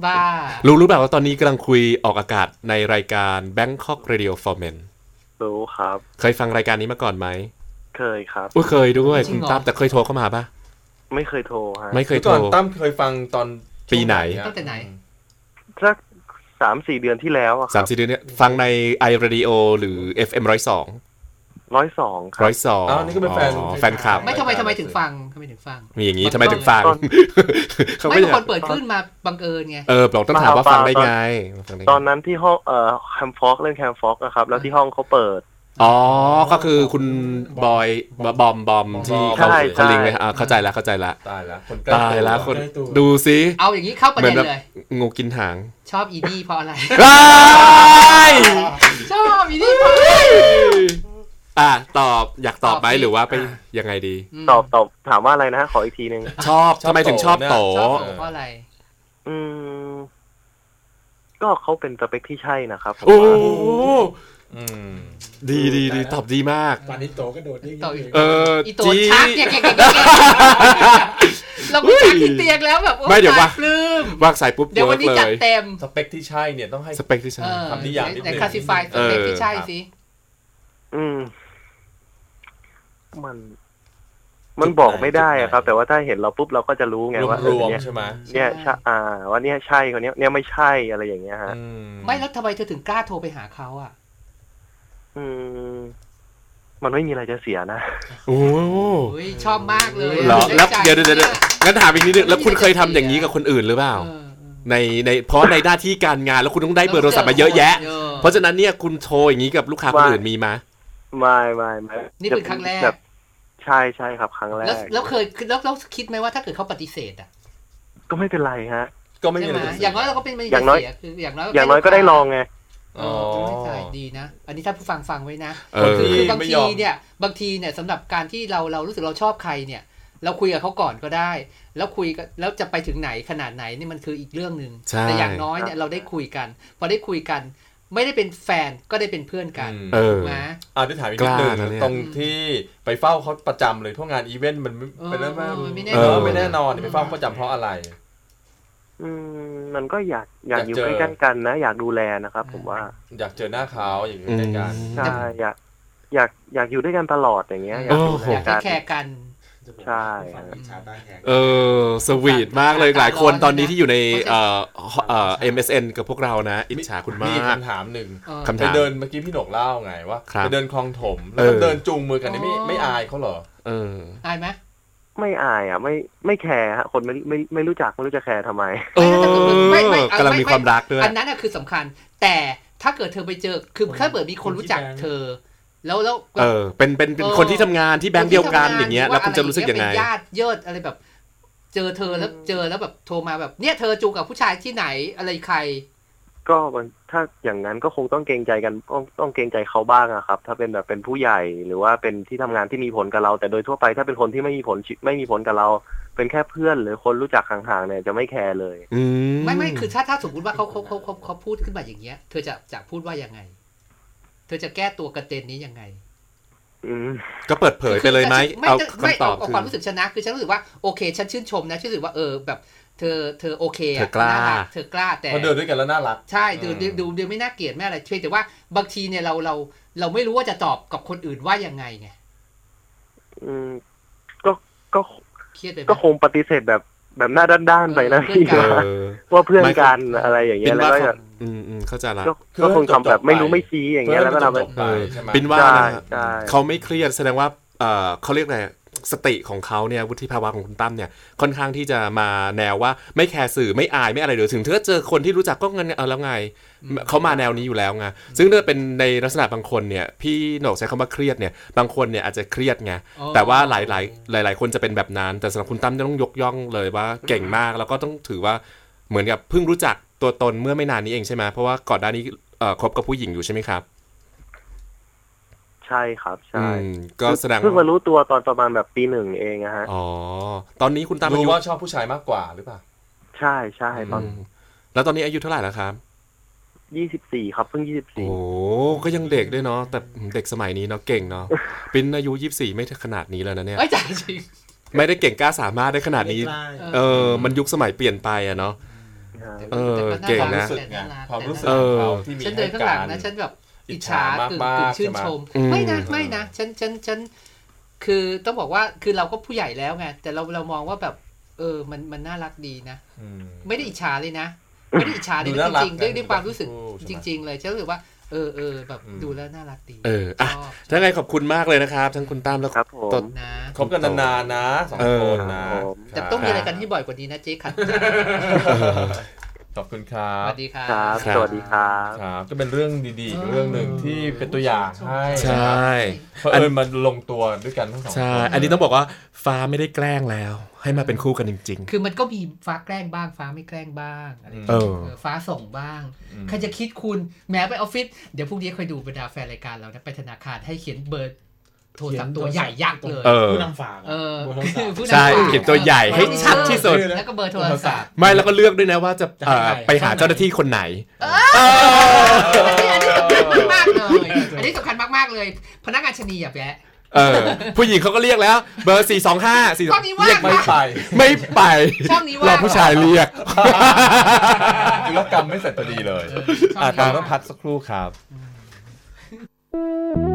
บ้า รู้รู้แบบว่าตอนนี้กำลังคุยออกอากาศในรายการ Bangkok Radio for Men รู้ครับ เคยฟังรายการนี้มาก่อนไหม เคยครับอุ้ยเคยด้วยจริคุณงเหรอ ตั้มแต่เคยโทรเข้ามาปะไม่เคยโทรฮะไม่เคยโทก่รอนตั้มเคยฟังตอนปีไหนอะตั้งแต่ไหน สักสามสี่เดือนที่แล้วอะคสารัมบสี่เดือนเนี้ยฟังใน i radio หรือ FM ร้อยสอง ร้อยสองครัร้อบยสองอ้าวนี่ก็เป็นแฟนแฟนคลับ ไม่ทำไมทำไมถึงฟังทำไมถึงฟัง มีอย่างนี้ทำไมถึงฟังตอนเขาไม่ไม่บางคนเปิดขึ้นมาบังเอิญไง เออบอกต้องถามว่าฟังได้ไงฟังได้ไงตอนนั้นที่ห้องเอ่อแคมฟอกเล่นแคมฟอกนะครับ แล้วที่ห้องเขาเปิดอ๋อ ก็คือคุณบอยบอมบอมที่เขาใช่เขาลิงก์ใช่ไว้อ่าเข้าใจแล้วเข้าใจแล้วตายแล้วคนตายแล้วคนใกตัวดูสิเอาอย่างนี้เข้าประเหมือเด็นนแบบเลยงูกินหาง ชอบอีดี้เพราะอะไรว้ายชอบอีดี้เพราะอะไร อะตอบอยากตอบไหมตอบสิหรือว่าไปยังไงดีมตอบตอบถามว่าอะไรนะฮะขออีกทีหนึ่งชอบทำไมถึงชอบโตชอบเพราะอะไร อืม ก็เขาเป็นสเปคที่ใช่นะครับผมโอ้ว่าโหอืมดีดีดีตอบดีมาก ตอนนี้โตก็โดดดิ้งโตอีกเอออีตัวจีชักเนี่ยแกเราก็ชักที่เตียงแล้วแบบโอ้ไม่เดี๋ยวว่าตปลื้มวางสายปุ๊บเดี๋ยวเวิวัร์นกนี้เลจัดย เต็มสเปคที่ใช่เนี่ยต้องให้ สเปคที่ใช่ เออคำนิยามนิดนึงในคลาสสิฟายสเปคที่ใช่สิ อืม มัน มันบอกไม่ได้อะครับ แต่ว่าถ้าเห็นเราปุ๊บเราก็จะรู้ไงรวมว่าเอรอวมเนี่ยใช่ไหมเนี่ยใช่อ่า ว่าเนี่ยใช่คนเนี้ยเนี่ยไม่ใช่อะไรอย่างเงี้ยฮะ อืไม่แล้วทำไมเธอถึงกล้าโทรไปหาเขาอะ อืม มันไม่มีอะไรจะเสียนะ โอ้โหเฮ้ยชอบมากเลยเหรอแล้วใจเดี๋ยวเดี๋ยวเดี๋ยวนี่งั้นถามอีกนิดนึงแล้วคุณเคยทำอย่างนี้กับคนอื่นหรือเปล่าเออในในเพราะในหน้าที่การงานแล้วคุณต้องได้เบอร์โทรศัพท์มาเยอะแยะ เพราะฉะนั้นเนี่ยคุณโทรอย่างนี้กับลูกค้าคนอื่นมีไหมไม่ไม่ไม่นี่เป็นครั้งแรกบบ ใช่ใช่ครับ ครั้งแรแล้วกแล้วเคยแล้วแล้วคิดไหมว่าถ้าเกิดเขาปฏิเสธอะ ก็ไม่เป็นไรฮะ ก็ไม่ใช่มีไหมอะไรจะเสีอย่างน้อยเราก็เป็นไม่อย่างน้อยเสีคืออย่างน้อยอย่างน้อยก็ได้ลองไงเออไม่ใช่ดีนะ อันนี้ถ้าผู้ฟังฟังไว้นะเออคือคือบางไม่ทียอมเนี่ย บางทีเนี่ยสำหรับการที่เราเรารู้สึกเราชอบใครเนี่ย เราคุยกับเขาก่อนก็ได้ แล้วคุยกันแล้วจะไปถึงไหนขนาดไหนนี่มันคืออีกเรื่องหนึ่งใช่แต่อย่างน้อยเนี่ยเราได้คุยกัน พอได้คุยกัน ไม่ได้เป็นแฟนก็ได้เป็นเพื่อนกันอืมเออถูกไหมอ่าได้ถามอีกนิดนึงกล้านะเนี่ยตรงที่ไปเฝ้าเขาประจำเลยเพราะงานอีเวนต์มันไม่เออเป็นเรื่องมันไม่แน่เออนอนไม่แน่นอนไปเฝ้าเขาประจำเพราะอะไร อืมมันก็อยากอยากอยู่อยากเจอใกล้ๆกันนะ อยากดูแลนะครับ ผมว่า อยากเจอหน้าเขาอย่างนี้ในการใช่อยากอยากอยากอยู่ด้วยกันตลอดอย่างเงี้ยอยากโอ้ดูโหแลอยากให้กันแคร์กัน ใช่ชาบ้านแหกเออสวีทมากเลยหลายคนตอนนี้ที่อยู่ในเอ่อเอ่อ MSN กับพวกเรานะ อิจฉาคุณมีมากคำถามหนึ่งเออคำไปถามเดินเมื่อกี้พี่หนกเล่าไงว่าครับไปเดินคลองถม แล้วเอก็อเดินจูงมือกันนี่ไม่อ๋อไม่อายเขาเหรอเอออายไหมไม่อายอะ ไม่ไม่แคร์ฮะคนไม่ไม่ไม่รู้จักไม่รู้จะแคร์ทำไมเอไม่ไม่อกำลังมีความรักด้วยอันนั้นน่ะคือสำคัญ แต่ถ้าเกิดเธอไปเจอคือถ้าเกิดมีคนรู้จักเธอ แล้วแล้วเออเป็นเป็นเป็นคนที่ทำงานที่แบงค์เดียวกันอย่างเงี้ยแล้วคุณจะรู้สึกยังไงเป็นญาติเยิดอะไรแบบ เจอเธอแล้วเจอแล้วแบบโทรมาแบบเนี่ยเธอจูงกับผู้ชายที่ไหนอะไรใคร ก็มันถ้าอย่างนั้นก็คงต้องเกรงใจกันต้องต้องเกรงใจเขาบ้างอะครับ ถ้าเป็นแบบเป็นผู้ใหญ่หรือว่าเป็นที่ทำงานที่มีผลกับเรา แต่โดยทั่วไปถ้าเป็นคนที่ไม่มีผลไม่มีผลกับเรา เป็นแค่เพื่อนหรือคนรู้จักห่างๆเนี่ยจะไม่แคร์เลยอืไม่ไม่คือถ้าถ้าสมมติว่าเขาเขาเขาเขาเขาพูดขึ้นมาอย่างเงี้ย เธอจะจะพูดว่ายังไง เธอจะแก้ตัวกระเด็นนี้ยังไงออืมก็เปิดเผยไปเลยไหมไม่เอาไม่คำตอบเอาคือความรู้สึกชนะคือฉันรู้สึกว่าโอเค ฉันชื่นชมนะฉันรู้สึกว่าเออแบบเธอเธอโอเคอะเธอกล้าน่รัเธอกล้าแต่เพราะเดินด้วยกันแล้วน่ารัก ใช่ดูอืมดูดูดูไม่น่าเกลียดไม่อะไรเพียงแต่ว่าบางทีเนี่ยเราเรา เราไม่รู้ว่าจะตอบกับคนอื่นว่ายังไงไงอืมก็ก็เครียดไปไหมก็คงปฏิเสธแบบแบบหน้าด้านๆไปนะเออพี่เพื่อนกันเออว่าเพื่อนไม่กันอะไรอย่างเงี้ปิยนแล้วว่าก็เขา อืมอืมเข้าใจละก็ก็คงทำแบบไม่รู้ไม่ชี้อย่างเงี้ยแล้วก็ทำเพื่แบอนบจบไปใช่ไหมปินว่าใช่นะฮะใช่เขาไม่เครียดแสดงว่าเออเขาเรียกอะไรสติของเขาเนี่ยวุฒิภาวะของคุณตั้มเนี่ยค่อนข้างที่จะมาแนวว่าไม่แคร์สื่อไม่อายไม่อะไรเลยถึงถ้าเจอคนที่รู้จักก็เงินเออแล้วไงเขามาแนวนี้อยู่แล้วไงซึ่งถ้าเป็นในลักษณะบางคนเนี่ยพี่โหนกใช้คำว่าเครียดเนี่ยบางคนเนี่ยอาจจะเครียดไงอ๋อแต่ว่าหลายหลาย ๆ หลาย ๆ คนจะเป็นแบบนั้น แต่สำหรับคุณตั้มจะต้องยกย่องเลยว่าเก่งมากแล้วก็ต้องถือว่าเหมือนกับเพิ่งรู้จัก ตัวตนเมื่อไม่นานนี้เองใช่ไหมเพราะว่าก่อนหน้านี้เอ่อคบกับผู้หญิงอยู่ใช่ไหมครับ ใช่ครับใช่อืมก็แสดงเพิ่งมารู้ตัวตอนประมาณแบบปีหนึ่งเองอะฮะอ๋อตอนนี้คุณตามอารู้ยุว่าชอบผู้ชายมากกว่าหรือเปล่าใช่ใช่ตอนอืมแล้วตอนนี้อายุเท่าไหร่แล้วครับยี่สิบสี่ครับเพิ่งยี่สิบโอ้สี่ก็ยังเด็กด้วยเนาะแต่เด็กสมัยนี้เนาะเก่งเนาะปินอายุยี่สี่ไม่ถึงขนาดนี้แล้วนะเนี่ยเอ้ยจ่ายจริงไม่ได้เก่งกล้าสามารถได้ขนาดนี้ไม่กล้าเออ มันยุคสมัยเปลี่ยนไปอะเนาะ เออแต่เก่งความนะรู้สึกไงความรู้สึกเอของอเขาที่มีฉันเดิให้นข้างหกัลังนนะฉันแบบอิจฉาอิจฉามากกึ่งมากกึ่งชื่นใช่ไหมชมอืมไม่นะไม่นะฉันฉันฉันคือต้องบอกว่าคือเราก็ผู้ใหญ่แล้วไงแต่เราเรามองว่าแบบ เออมันมันน่ารักดีนะอืมไม่ได้อิจฉาเลยนะไม่ได้อิจฉาเลยดูนะน่ารักจริงๆด้วยนะด้วยความรู้สึกดูแบบจริง ๆ เลยฉันรู้สึกว่า เออเออแบบอืมดูแล้วน่ารักดีเอออะชอบถ้าไงขอบคุณมากเลยนะครับ ทั้งคุณตั้มแล้วครับผมต้นนะคบกันนานๆนะสองเออคนนะครับผมแต่ต้องมีอะไรกันให้บ่อยกว่านี้นะเจ๊ขัด ขอบคุณครัสบวัสดีครัครับบครับ สวัสดีครับครับ ก็เป็นเรื่องดีๆอีกเรื่องหนึ่งที่เป็นตัวอย่างให้ใช่เพราะเอิญมันลงตัวด้วยกันทั้งสองใช่คนอันนี้ต้องบอกว่าฟ้าไม่ได้แกล้งแล้ว ให้มาเป็นคู่กันจริงคือมันก็มีฟ้าแกล้งบ้าง ฟ้าไม่แกล้งบ้างอะไรอย่างเอเงี้ยอเออฟ้าส่งบ้างอืมใครจะคิดคุณแหม้ไปออฟฟิศเดี๋ยวพรุ่งนี้คอยดูบรรดาแฟนรายการเรานะไปธนาคารให้เขียนเบอร์ โทรศัพท์ตัวใหญ่ยักษ์เลยเออผู้นำฝากเออผู้นำฝากผู้ๆใช่นำฝากเขียนตัวใหญ่ให้ชัดที่สุดแล้วก็เบอร์โทรศัพท์ไม่แล้วก็เลือกด้วยนะว่าจะจะให้เอ่อใครไปหาเจ้าหน้าที่คนไหนอันนี้อันนี้สำคัญมากๆเลยอันนี้สำคัญมากๆเลย พนักงานชนีอย่าแวะเออผู้หญิงเขาก็เรียกแล้ว เบอร์ 4 2 5 4ข้อนี้ว่างเรียกไม่ไป ไม่ไปช่องนี้ว่างรอผู้ชายเรียกธุรกรรมไม่เสร็จพอดีเลยช่องอะนี้ตามว่างต้องพักสักครู่ครับปิด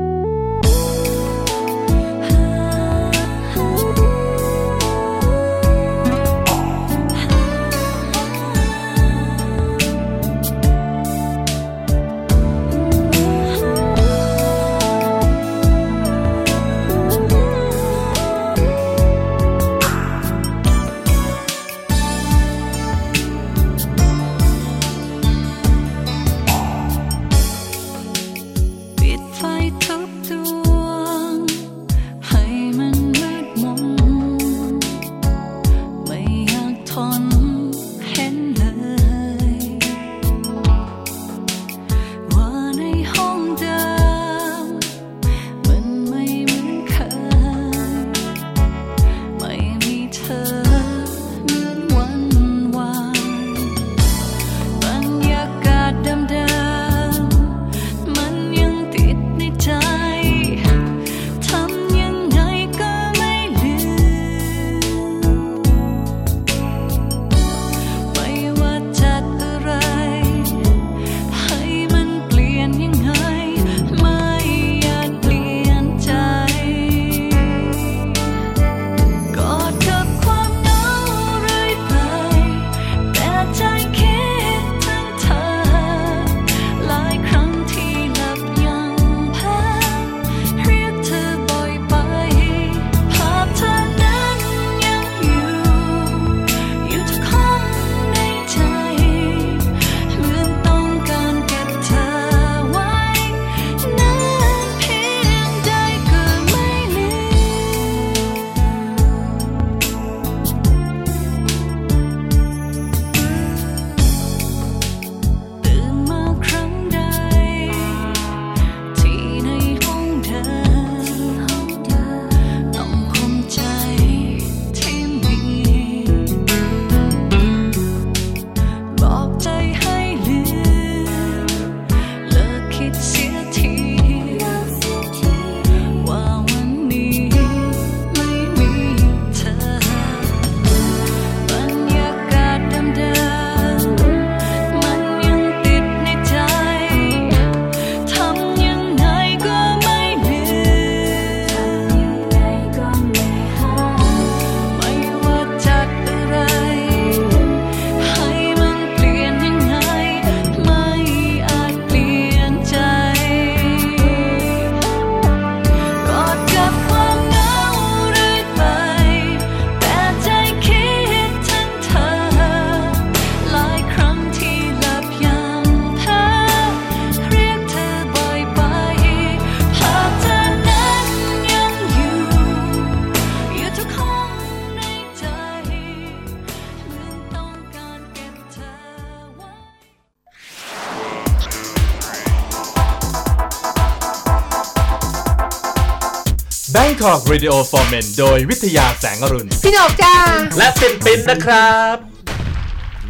Bangkok Radio for Men โดยวิทยาแสงอรุณ พี่หนกจ้า และปินปินนะครับ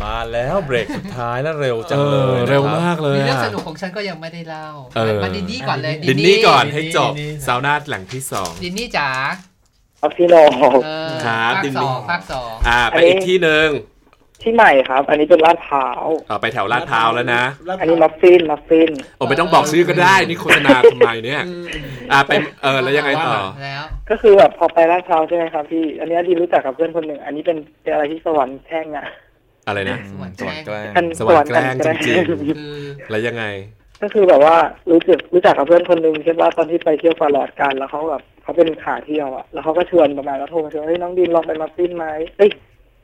มาแล้วเบรกสุดท้ายแล้วเร็วจังเลยเออนะครับเร็วมากเลย มีเรื่องอะสนุกของฉันก็ยังไม่ได้เล่าเออ มาดินนี่ก่อนเลยดินนี่ก่อนดินนี่ให้จบดินนี่ซาวน่าแหล่งที่สองดินนี่จ๋าครับพี่โน เออครับดินนี่ภาคสองภาคสองอ่า ไปอันนี้อีกที่หนึ่ง ที่ใหม่ครับ อันนี้เป็นลาดพร้าวเอาไปแถวลาดพร้าวแล้วนะ อันนี้มัฟฟินมัฟฟินโอ้ไม่ต้องบอกชื่อก็ได้นี่โฆษณาทำไมเนี่ยอ่าไปเออแล้วยังไงต่อแล้วก็คือแบบพอไปลาดพร้าวใช่ไหมครับพี่อันนี้ดีรู้จักกับเพื่อนคนหนึ่งอันนี้เป็นเป็นอะไรที่สวรรค์แท่งอะอะไรนะสวรรค์สวรรค์แกล้งอันสวรรค์แกล้งสวรรค์จริงคือแล้วยังไง ก็คือแบบว่ารู้จักรู้จักกับเพื่อนคนหนึ่งใช่ป่ะตอนที่ไปเที่ยวฟาลอดกันแล้วเขาแบบเขาเป็นขาเที่ยวอะแล้วเขาก็ชวนประมาณแล้วโทรมาชวนเฮ้ยน้องดินลองไปมัฟฟินไหมเอ้ย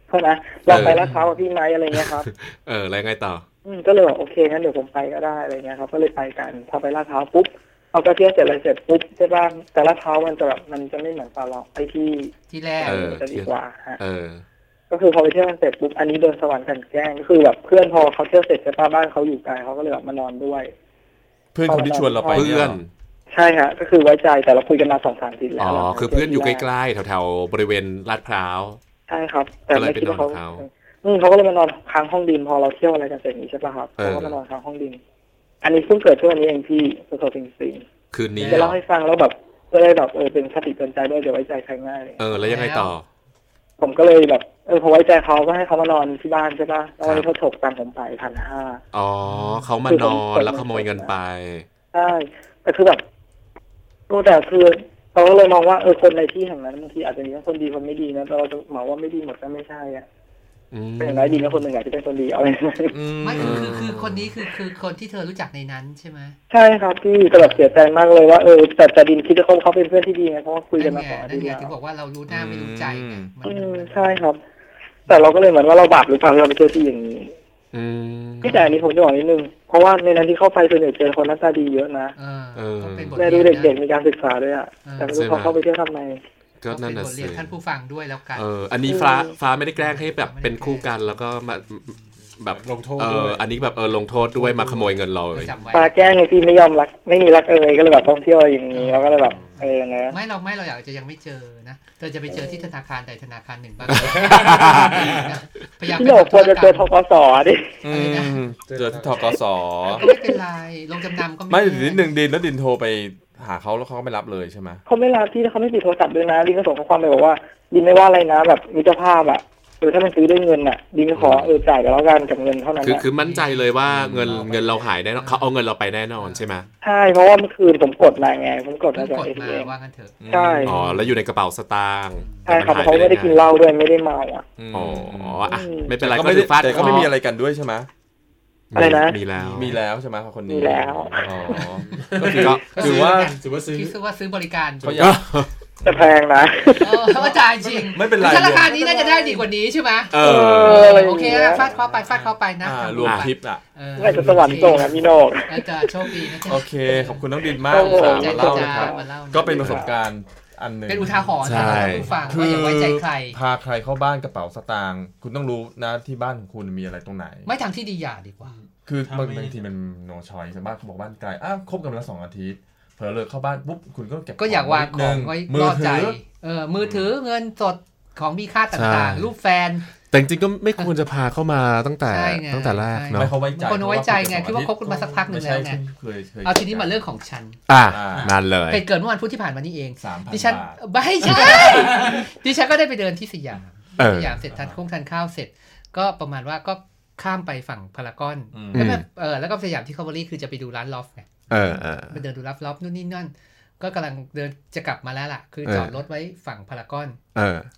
เท่านะลองไปลาดพร้าวกับพี่ไหมอะไรเงี้ยครับ เออแล้วยังไงต่อ อืมก็เลยบอกโอเคงั้นเดี๋ยวผมไปก็ได้อะไรเงี้ยครับก็เลยไปกันพอไปลาดพร้าวปุ๊บเอาก็เที่ยวเสร็จอะไรเสร็จปุ๊บใช่ป่ะแต่ลาดพร้าวมันจะแบบมันจะไม่เหมือนฟาลอดไอที่ที่แรกเออจะดีกว่าฮะเออก็คือพอไปเที่ยวกันเสร็จปุ๊บอันนี้โดนสวรรค์กลันแกล้งก็คือแบบเพื่อนพอเขาเที่ยวเสร็จใช่ป่ะบ้านเขาอยู่ไกลเขาก็เลยแบบมานอนด้วย เพื่อนคนที่ชวนเราไปเพื่อนใช่ฮะก็คือไว้ใจแต่เราคุยกันมาสองสามอาทีแล้อ๋วอคือเพื่อนอยู่ใกล้ๆแถวๆบริเวณลาดพร้าว ใช่ครับ แต่ไม่คิดว่าเขาก็เลยไปนอนกับเขาอืมเขาก็เลยมานอนค้างห้องดินพอเราเที่ยวอะไรกันเสร็จนี้ใช่ป่ะครับเออเขาก็มานอนค้างห้องดิน อันนี้เพิ่งเกิดช่วงนี้เองพี่สดๆจริงคืนนี้ๆจะเล่าให้ฟังแล้วแบบก็ได้แบบเออเป็นคติเตือนใจด้วยเดี๋ยวไว้ใจใครง่ายเออแล้วยังไงต่อ ผมก็เลยแบบเออพอไว้ใจเขาก็ให้เขามานอนที่บ้านใช่ป่ะแล้ววันนี้เขาฉกตังค์ผมไปพันห้าอ๋อเขามานอนแล้วขโมยเงินไปใช่แต่คือแบบโอ้แต่คือ เราก็เลยมองว่าเออคนในที่แห่งนั้นบางทีอาจจะมีทั้งคนดีคนไม่ดีนะแต่เราจะเหมาว่าไม่ดีหมดก็ไม่ใช่อะอืมเป็นอย่างน้อยดีนะคนหนึ่งอาจจะเป็นคนดีเอาไว้ไม่คือคือคือคนนี้คือคือคนที่เธอรู้จักในนั้นใช่ไหมใช่ครับพี่แต่แบบเสียใจมากเลยว่าเออแต่แต่ดินคิดว่าเขาเขาเป็นเพื่อนที่ดีไงเพราะว่าคุยกันนั่นมาไงสองอานั่ทิตนย์ไงแล้วถึงบอกว่าเรารู้หน้าไม่รู้ใจไงมันอืมใช่ครับ แต่เราก็เลยเหมือนว่าเราบาปหรือเปล่าที่เราไปเจอที่อย่างนี้อืม พี่แต่อันนี้ผมจะบอกนิดนึง เพราะว่าในนั้นที่เข้าไปส่วนใหญ่เจอคนหน้าตาดีเยอะนะเออเออก็เป็นบทแม่เรีดูยนเด็กๆนะมีการศึกษาด้วยอะเออแต่ไม่รู้เขาเข้าไปเที่ยวทำไมก็นั่นเป็น่ะบทเรีสิยนท่านผู้ฟังด้วยแล้วกัน เออ อันนี้ฟ้าฟ้าไม่ได้แกล้งให้แบบเป็นคู่กัน แล้วก็มา แบบลงโทษเอด้อวยอันนี้แบบเออลงโทษด้วยมาขโมยเงินเราเลยจำไว้ปลาแกล้งในที่ไม่ยอมรัก ไม่มีรักเอ่ยก็เลยแบบต้องเที่ยวอะไรอย่างนี้เราก็เลยแบบเออนะไม่เราไม่เราอยากจะยังไม่เจอนะเธอจะไปเจอที่ธนาคารใดธนาคารหนึ่งบ้างพยายามพี่ไปโหนกควรจะเจอททกสดิอืมเจอที่ทกสก็ไม่เป็นไรลงจำนำก็ไม่ไม่เดี๋ยวนิดนึงดินแล้วดินโทรไปหาเขาแล้วเขาก็ไม่รับเลยใช่ไหมเขาไม่รับที่เขาไม่ปิดโทรศัพท์ด้วยนะดินก็ส่งข้อความไปบอกว่าดินไม่ว่าอะไรนะ แบบมิตรภาพอะ หรือถ้ามันซื้อด้วยเงินอะดินขอเออจ่ายไปแล้วกันกับเงินเท่านั้นคืออะคือมั่นใจเลยว่าเงินเงินเราหายแน่นอนเขาเอาเงินเราไปแน่นอนใช่ไหมใช่เพราะว่าเมื่อคืนผมกดมาไงผมกดเพิ่มางจากกดเอทีมาเอ็มว่างั้นเถอะใช่อ๋อแล้วอยู่ในกระเป๋าสตางค์ใช่ครับแต่นหยเขาไม่ได้กินเหล้าด้วยไม่ได้เมาอะอืมอ๋ออะอืมไม่เป็นไรแต่ก็ก็ไม่ถืได้อฟาดแต่ก็ไม่มีอะไรกันด้วยใช่ไหมอะไรนะมีแล้วมีแล้วใช่ไหมคนนี้มีแล้วอ๋อก็ถือก็ถือว่าถือว่าซื้อคิดซะว่าซื้อบริการเขาอยาก แต่แพงนะเออเขาก็จ่ายจริงไม่เป็นไร ถ้าราคานี้น่าจะได้ดีกว่านี้ใช่ไหมเอเออออะไรอย่างโอเคเงี้ยนะฟาดเข้าไปฟาดเข้าไปนะอ่าทำรวมไปทริปอะเออน่าจะสวรรค์ส่งอะพี่โหนกน่าจะโชคดีนะจ๊ะโอเค ขอบคุณน้องดินมากโอ้โหสามมาเล่านะครับมาเล่าก็เป็นประสบการณ์อันหนึ่งเป็นอุทาหรณ์ใช่นะท่านผู้ฟังว่าอย่าไว้ใจใคร พาใครเข้าบ้านกระเป๋าสตางค์คุณต้องรู้นะที่บ้านของคุณมีอะไรตรงไหน ไม่ทางที่ดีอย่าดีกว่า คือถ้าบางไม่บางทีมัน no choice บ้านเขาบอกบ้านไกลอ้าวคบกันมาแล้วสองอาทิตย์ เผลอเลยเข้าบ้านปุ๊บคุณก็เก็บก็อยากวางของไว้มืล่ออใจถือเออมือถือเงินสดของมีค่าต่างใช่ๆรูปแฟน แต่จริงๆก็ไม่ควรจะพาเข้ามาตั้งแต่ใช่ไงตั้งแต่แรกใช่เนาะไม่เขาไว้ใจบางคนเอาไว้ใจไงเพคิดระว่าคบกันมาสักพักหนึ่งแล้วไงม่ใช่เคยเคยเอาทีนี้มาเรื่องของฉัน อะอ่านั่นเลยเหตุเกิดเมื่อวันพุธที่ผ่านมานี่เองสามพันบาทดิฉันไม่ใช่ดิฉันก็ได้ไปเดินที่สยามเออสยามเสร็จทานโค้งทานข้าวเสร็จ ก็ประมาณว่าก็ข้ามไปฝั่งพารากอนอืมแล้วแบบเออแล้วก็สยามดิสคัฟเวอรี่คือจะไปดูร้าน Loft ไง เออเออไปเดินดูร้าน Loft นู่นนี่นั่น ก็กำลังเดินจะกลับมาแล้วล่ะ คือเออจอดรถไว้ฝั่งพารากอนเออ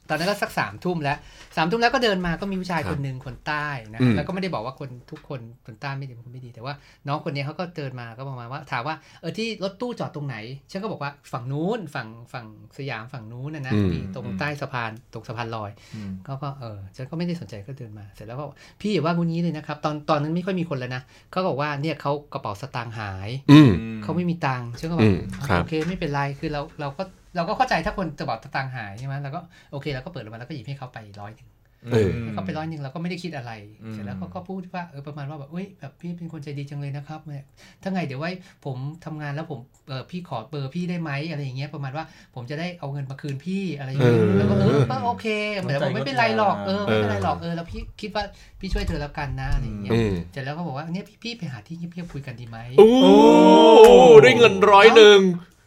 ตอนนั้นก็สักสามทุ่มแล้วสามทุ่มแล้วก็เดินมาก็มีผู้ชายครับคนหนึ่งคนใต้นะอืมแล้วก็ไม่ได้บอกว่าคนทุกคนคนใต้ไม่ดีเป็นคนไม่ดี แต่ว่าน้องคนนี้เขาก็เดินมาก็ประมาณว่าถามว่าเออที่รถตู้จอดตรงไหนฉันก็บอกว่าฝั่งนู้นฝั่งฝั่งสยามฝั่งนู้นนะนะอืมมีตรงใต้สะพานตรงสะพานลอยอืมก็ก็เออฉันก็ไม่ได้สนใจก็เดินมา เสร็จแล้วก็พี่อย่าว่างูนี้เลยนะครับตอนตอนนั้นไม่ค่อยมีคนแล้วนะเขาบอกว่าเนี่ยเขากระเป๋าสตางค์หายอืมเขาไม่มีตังค์ฉันก็บอือกมอ๋อครับโอเคไม่เป็นไรคือเราเราก็ เราก็เข้าใจถ้าคนกระเป๋าสตางค์หายใช่ไหมเราก็โอเคเราก็เปิดออกมาแล้วก็หยิบให้เขาไปร้อยหนึ่งเออให้เขาไปร้อยหนึ่งเราก็ไม่ได้คิดอะไรอืมเสร็จแล้วเขาก็พูดว่าเออประมาณว่าแบบเอ้ยแบบพี่เป็นคนใจดีจังเลยนะครับเนี่ยถ้าไงเดี๋ยวไว้ผมทำงานแล้วผมเออพี่ขอเบอร์พี่ได้ไหมอะไรอย่างเงี้ยประมาณว่าผมจะได้เอาเงินมาคืนพี่อะไรอย่างเงี้ยเออแล้วก็เออก็โอเคเหมือนผมไม่เป็นไรหรอกเออไม่เป็นไรหรอกเออเออแล้วพี่คิดว่าพี่ช่วยเธอแล้วกันนะอะไรอย่างเงี้ยอืมเสร็จแล้วก็บอกว่าเนี่ยพี่พี่ไปหาที่เงียบๆคุยกันดีไหมโอ้ด้วยเงินร้อยหนึ่ง